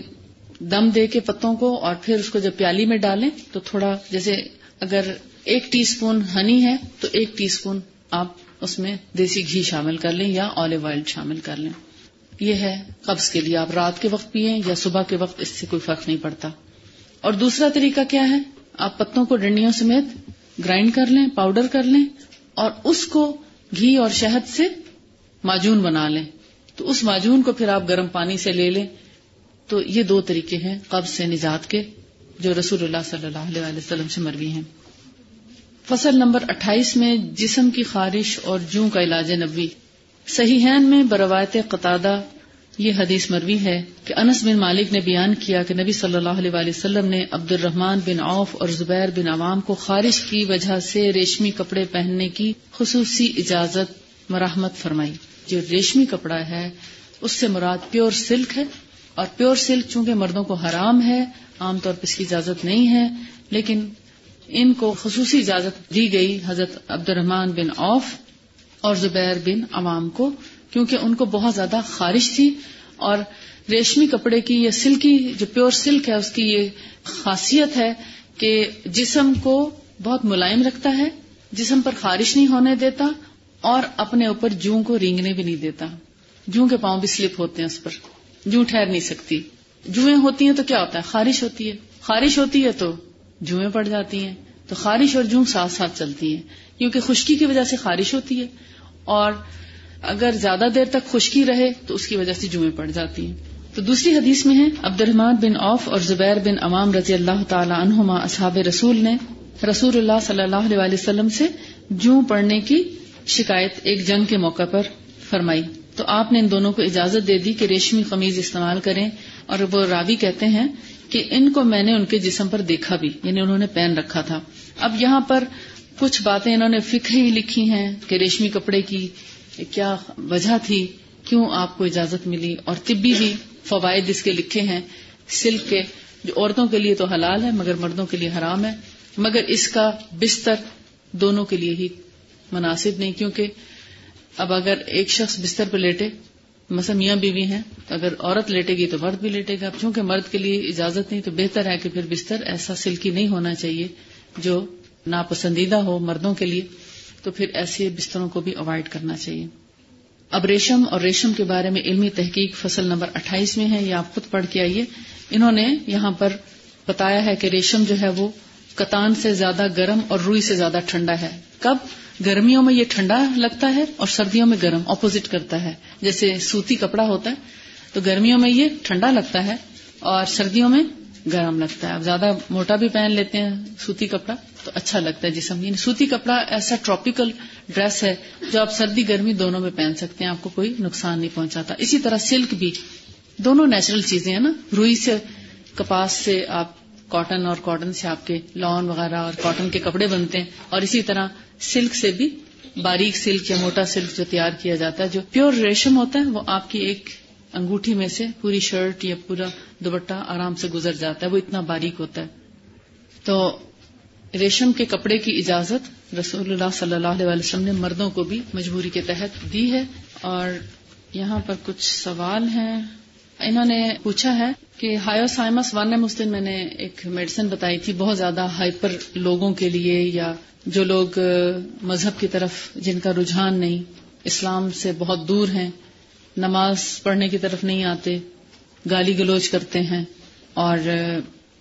دم دے کے پتوں کو اور پھر اس کو جب پیالی میں ڈالیں تو تھوڑا، جیسے اگر ایک ٹی اسپون ہنی ہے تو ایک ٹی اسپون آپ اس میں دیسی گھی شامل کر لیں یا آلیو آئل شامل کر لیں۔ یہ ہے قبض کے لیے، آپ رات کے وقت پیئیں یا صبح کے وقت اس سے کوئی فرق نہیں پڑتا۔ اور دوسرا طریقہ کیا ہے؟ آپ پتوں کو ڈنڈیوں سمیت گرائنڈ کر لیں، پاؤڈر کر لیں اور اس کو گھی اور شہد سے معجون بنا لیں۔ تو اس معجون کو پھر آپ گرم پانی سے لے لیں۔ تو یہ دو طریقے ہیں قبض سے نجات کے، جو رسول اللہ صلی اللہ علیہ وسلم سے مروی ہیں۔ فصل نمبر اٹھائیس میں جسم کی خارش اور جوں کا علاج نبی صحیح میں بروایت قطادہ یہ حدیث مروی ہے کہ انس بن مالک نے بیان کیا کہ نبی صلی اللہ علیہ وسلم نے عبد الرحمان بن عوف اور زبیر بن عوام کو خارش کی وجہ سے ریشمی کپڑے پہننے کی خصوصی اجازت مراحمت فرمائی۔ جو ریشمی کپڑا ہے، اس سے مراد پیور سلک ہے۔ اور پیور سلک چونکہ مردوں کو حرام ہے، عام طور پر اس کی اجازت نہیں ہے، لیکن ان کو خصوصی اجازت دی گئی حضرت عبد الرحمان بن عوف اور زبیر بن عوام کو، کیونکہ ان کو بہت زیادہ خارش تھی۔ اور ریشمی کپڑے کی یہ سلکی، جو پیور سلک ہے، اس کی یہ خاصیت ہے کہ جسم کو بہت ملائم رکھتا ہے، جسم پر خارش نہیں ہونے دیتا اور اپنے اوپر جوں کو رینگنے بھی نہیں دیتا۔ جوں کے پاؤں بھی سلپ ہوتے ہیں اس پر۔ جوں ٹھہر نہیں سکتی۔ جوئیں ہوتی ہیں تو کیا ہوتا ہے؟ خارش ہوتی ہے۔ خارش ہوتی ہے تو جوئیں پڑ جاتی ہیں۔ تو خارش اور جوں ساتھ ساتھ چلتی ہیں۔ کیونکہ خشکی کی وجہ سے خارش ہوتی ہے۔ اور اگر زیادہ دیر تک خشکی رہے تو اس کی وجہ سے جوئیں پڑ جاتی ہیں۔ تو دوسری حدیث میں ہے عبد الرحمان بن اوف اور زبیر بن امام رضی اللہ تعالی عنہما اصحاب رسول نے رسول اللہ صلی اللہ علیہ وسلم سے جوں پڑنے کی شکایت ایک جنگ کے موقع پر فرمائی۔ تو آپ نے ان دونوں کو اجازت دے دی کہ ریشمی قمیض استعمال کریں اور وہ راوی کہتے ہیں کہ ان کو میں نے ان کے جسم پر دیکھا بھی یعنی انہوں نے پہن رکھا تھا۔ اب یہاں پر کچھ باتیں انہوں نے فکر ہی لکھی ہیں کہ ریشمی کپڑے کی کیا وجہ تھی، کیوں آپ کو اجازت ملی؟ اور طبی بھی فوائد اس کے لکھے ہیں، سلک کے، جو عورتوں کے لیے تو حلال ہے مگر مردوں کے لیے حرام ہے۔ مگر اس کا بستر دونوں کے لیے ہی مناسب نہیں، کیونکہ اب اگر ایک شخص بستر پہ لیٹے، مثلا میاں بیوی ہیں، اگر عورت لیٹے گی تو مرد بھی لیٹے گا۔ چونکہ مرد کے لیے اجازت نہیں، تو بہتر ہے کہ پھر بستر ایسا سلکی نہیں ہونا چاہیے جو ناپسندیدہ ہو مردوں کے لیے۔ تو پھر ایسے بستروں کو بھی اوائڈ کرنا چاہیے۔ اب ریشم اور ریشم کے بارے میں علمی تحقیق فصل نمبر اٹھائیس میں ہے، یہ آپ خود پڑھ کے آئیے۔ انہوں نے یہاں پر بتایا ہے کہ ریشم جو ہے وہ کتان سے زیادہ گرم اور روئی سے زیادہ ٹھنڈا ہے۔ کب؟ گرمیوں میں یہ ٹھنڈا لگتا ہے اور سردیوں میں گرم اپوزٹ کرتا ہے۔ جیسے سوتی کپڑا ہوتا ہے، تو گرمیوں میں یہ ٹھنڈا لگتا ہے اور سردیوں میں گرم لگتا ہے۔ اب زیادہ موٹا بھی پہن لیتے ہیں سوتی کپڑا، تو اچھا لگتا ہے جسم۔ یعنی سوتی کپڑا ایسا ٹراپیکل ڈریس ہے جو آپ سردی گرمی دونوں میں پہن سکتے ہیں، آپ کو کوئی نقصان نہیں پہنچاتا۔ اسی طرح سلک بھی، دونوں نیچرل چیزیں ہیں نا۔ روئی سے، کپاس سے آپ کاٹن اور کاٹن سے آپ کے لان وغیرہ اور کاٹن کے کپڑے بنتے ہیں اور اسی طرح سلک سے بھی باریک سلک یا موٹا سلک جو تیار کیا جاتا ہے، جو پیور ریشم ہوتا ہے، وہ آپ کی ایک انگوٹھی میں سے پوری شرٹ یا پورا دوپٹہ آرام سے گزر جاتا ہے، وہ اتنا باریک ہوتا ہے۔ تو ریشم کے کپڑے کی اجازت رسول اللہ صلی اللہ علیہ وسلم نے مردوں کو بھی مجبوری کے تحت دی ہے۔ اور یہاں پر کچھ سوال ہیں۔ انہوں نے پوچھا ہے کہ ہائیو سائمس ون مسلم میں نے ایک میڈیسن بتائی تھی بہت زیادہ ہائپر لوگوں کے لیے یا جو لوگ مذہب کی طرف جن کا رجحان نہیں، اسلام سے بہت دور ہیں، نماز پڑھنے کی طرف نہیں آتے، گالی گلوچ کرتے ہیں اور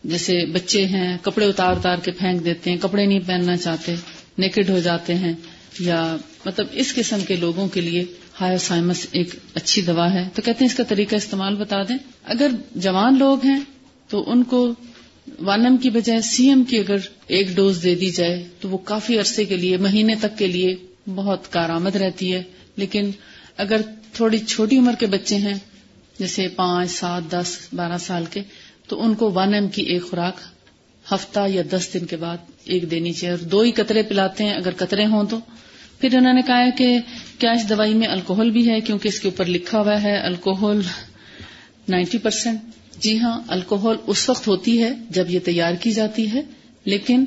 جیسے بچے ہیں، کپڑے اتار اتار کے پھینک دیتے ہیں، کپڑے نہیں پہننا چاہتے نیکڈ ہو جاتے ہیں یا مطلب اس قسم کے لوگوں کے لیے ہائر سائمس ایک اچھی دوا ہے، تو کہتے ہیں اس کا طریقہ استعمال بتا دیں۔ اگر جوان لوگ ہیں، تو ان کو وانم کی بجائے سی ایم کی اگر ایک ڈوز دے دی جائے، تو وہ کافی عرصے کے لیے، مہینے تک کے لیے بہت کارآمد رہتی ہے۔ لیکن اگر تھوڑی چھوٹی عمر کے بچے ہیں، جیسے پانچ، سات، دس، بارہ سال کے، تو ان کو ون ایم کی ایک خوراک ہفتہ یا دس دن کے بعد ایک دینی چاہیے۔ اور دو ہی قطرے پلاتے ہیں، اگر قطرے ہوں تو۔ پھر انہوں نے کہا کہ کیا اس دوائی میں الکوہل بھی ہے کیونکہ اس کے اوپر لکھا ہوا ہے الکوہل نائنٹی پرسینٹ جی ہاں الکوہل اس وقت ہوتی ہے جب یہ تیار کی جاتی ہے، لیکن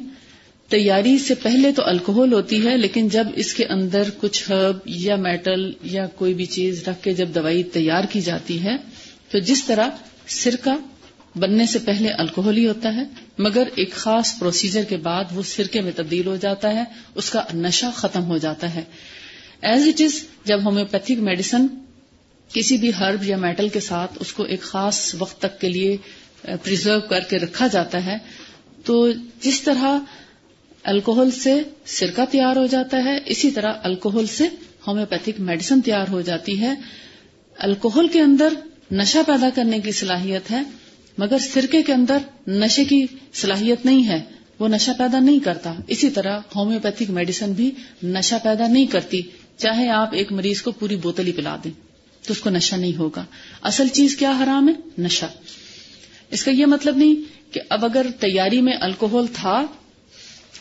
تیاری سے پہلے تو الکوہل ہوتی ہے، لیکن جب اس کے اندر کچھ ہرب یا میٹل یا کوئی بھی چیز رکھ کے جب دوائی تیار کی جاتی ہے، تو جس طرح سرکہ بننے سے پہلے الکوہل ہی ہوتا ہے، مگر ایک خاص پروسیجر کے بعد وہ سرکے میں تبدیل ہو جاتا ہے، اس کا نشہ ختم ہو جاتا ہے۔ ایز اٹ از جب ہومیوپیتھک میڈیسن کسی بھی ہرب یا میٹل کے ساتھ اس کو ایک خاص وقت تک کے لیے پرزرو کر کے رکھا جاتا ہے، تو جس طرح الکوہل سے سرکہ تیار ہو جاتا ہے، اسی طرح الکوہل سے ہومیوپیتھک میڈیسن تیار ہو جاتی ہے۔ الکوہل کے اندر نشہ پیدا کرنے کی صلاحیت ہے مگر سرکے کے اندر نشے کی صلاحیت نہیں ہے، وہ نشہ پیدا نہیں کرتا۔ اسی طرح ہومیوپیتھک میڈیسن بھی نشہ پیدا نہیں کرتی، چاہے آپ ایک مریض کو پوری بوتل ہی پلا دیں۔ تو اس کو نشہ نہیں ہوگا۔ اصل چیز کیا حرام ہے؟ نشہ۔ اس کا یہ مطلب نہیں کہ اب اگر تیاری میں الکوہل تھا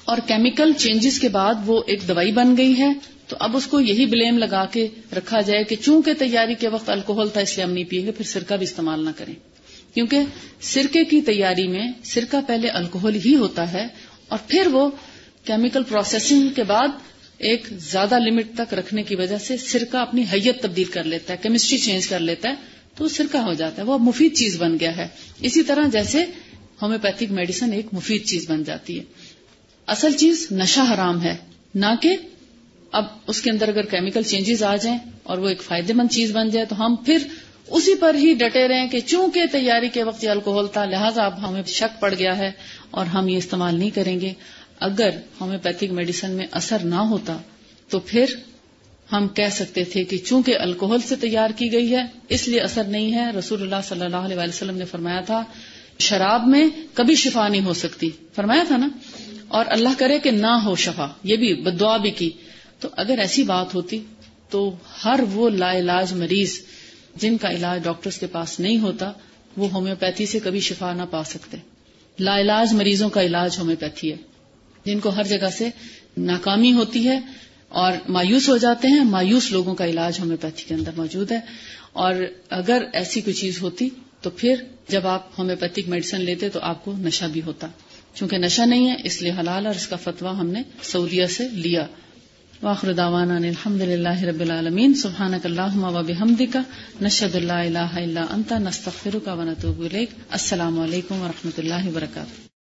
اور کیمیکل چینجز کے بعد وہ ایک دوائی بن گئی ہے، تو اب اس کو یہی بلیم لگا کے رکھا جائے کہ چونکہ تیاری کے وقت الکوہل تھا اس لیے ہم نہیں پیے گے، پھر سرکہ بھی استعمال نہ کریں۔ کیونکہ سرکے کی تیاری میں سرکہ پہلے الکوہل ہی ہوتا ہے اور پھر وہ کیمیکل پروسیسنگ کے بعد ایک زیادہ لمٹ تک رکھنے کی وجہ سے سرکہ اپنی حیت تبدیل کر لیتا ہے کیمسٹری چینج کر لیتا ہے، تو سرکہ ہو جاتا ہے۔ وہ مفید چیز بن گیا ہے۔ اسی طرح جیسے ہومیوپیتھک میڈیسن ایک مفید چیز بن جاتی ہے۔ اصل چیز نشہ حرام ہے۔ نہ کہ اب اس کے اندر اگر کیمیکل چینجز آ جائیں اور وہ ایک فائدے مند چیز بن جائے تو ہم پھر اسی پر ہی ڈٹے رہے کہ چونکہ تیاری کے وقت یہ الکوہل تھا، لہٰذا اب ہمیں شک پڑ گیا ہے اور ہم یہ استعمال نہیں کریں گے۔ اگر ہومیوپیتھک میڈیسن میں اثر نہ ہوتا تو پھر ہم کہہ سکتے تھے کہ چونکہ الکوہل سے تیار کی گئی ہے، اس لیے اثر نہیں ہے۔ رسول اللہ صلی اللہ علیہ وسلم نے فرمایا تھا، شراب میں کبھی شفا نہیں ہو سکتی۔ فرمایا تھا نا؟ اور اللہ کرے کہ نہ ہو شفا، یہ بھی بدعا بھی کی۔ تو اگر ایسی بات ہوتی تو ہر وہ لا علاج مریض جن کا علاج ڈاکٹرز کے پاس نہیں ہوتا، وہ ہومیوپیتھی سے کبھی شفا نہ پا سکتے۔ لا علاج مریضوں کا علاج ہومیوپیتھی ہے۔ جن کو ہر جگہ سے ناکامی ہوتی ہے اور مایوس ہو جاتے ہیں، مایوس لوگوں کا علاج ہومیوپیتھی کے اندر موجود ہے۔ اور اگر ایسی کوئی چیز ہوتی تو پھر جب آپ ہومیوپیتھک میڈیسن لیتے تو آپ کو نشہ بھی ہوتا۔ چونکہ نشہ نہیں ہے، اس لیے حلال اور اس کا فتویٰ ہم نے سعودیہ سے لیا۔ واخر داوانا الحمد للہ رب العالمین. سبحانک اللہم و بحمدک نشد اللہ الہ الا انت، نستغفرک و نتوب الیک. السلام علیکم و رحمۃ اللہ وبرکاتہ.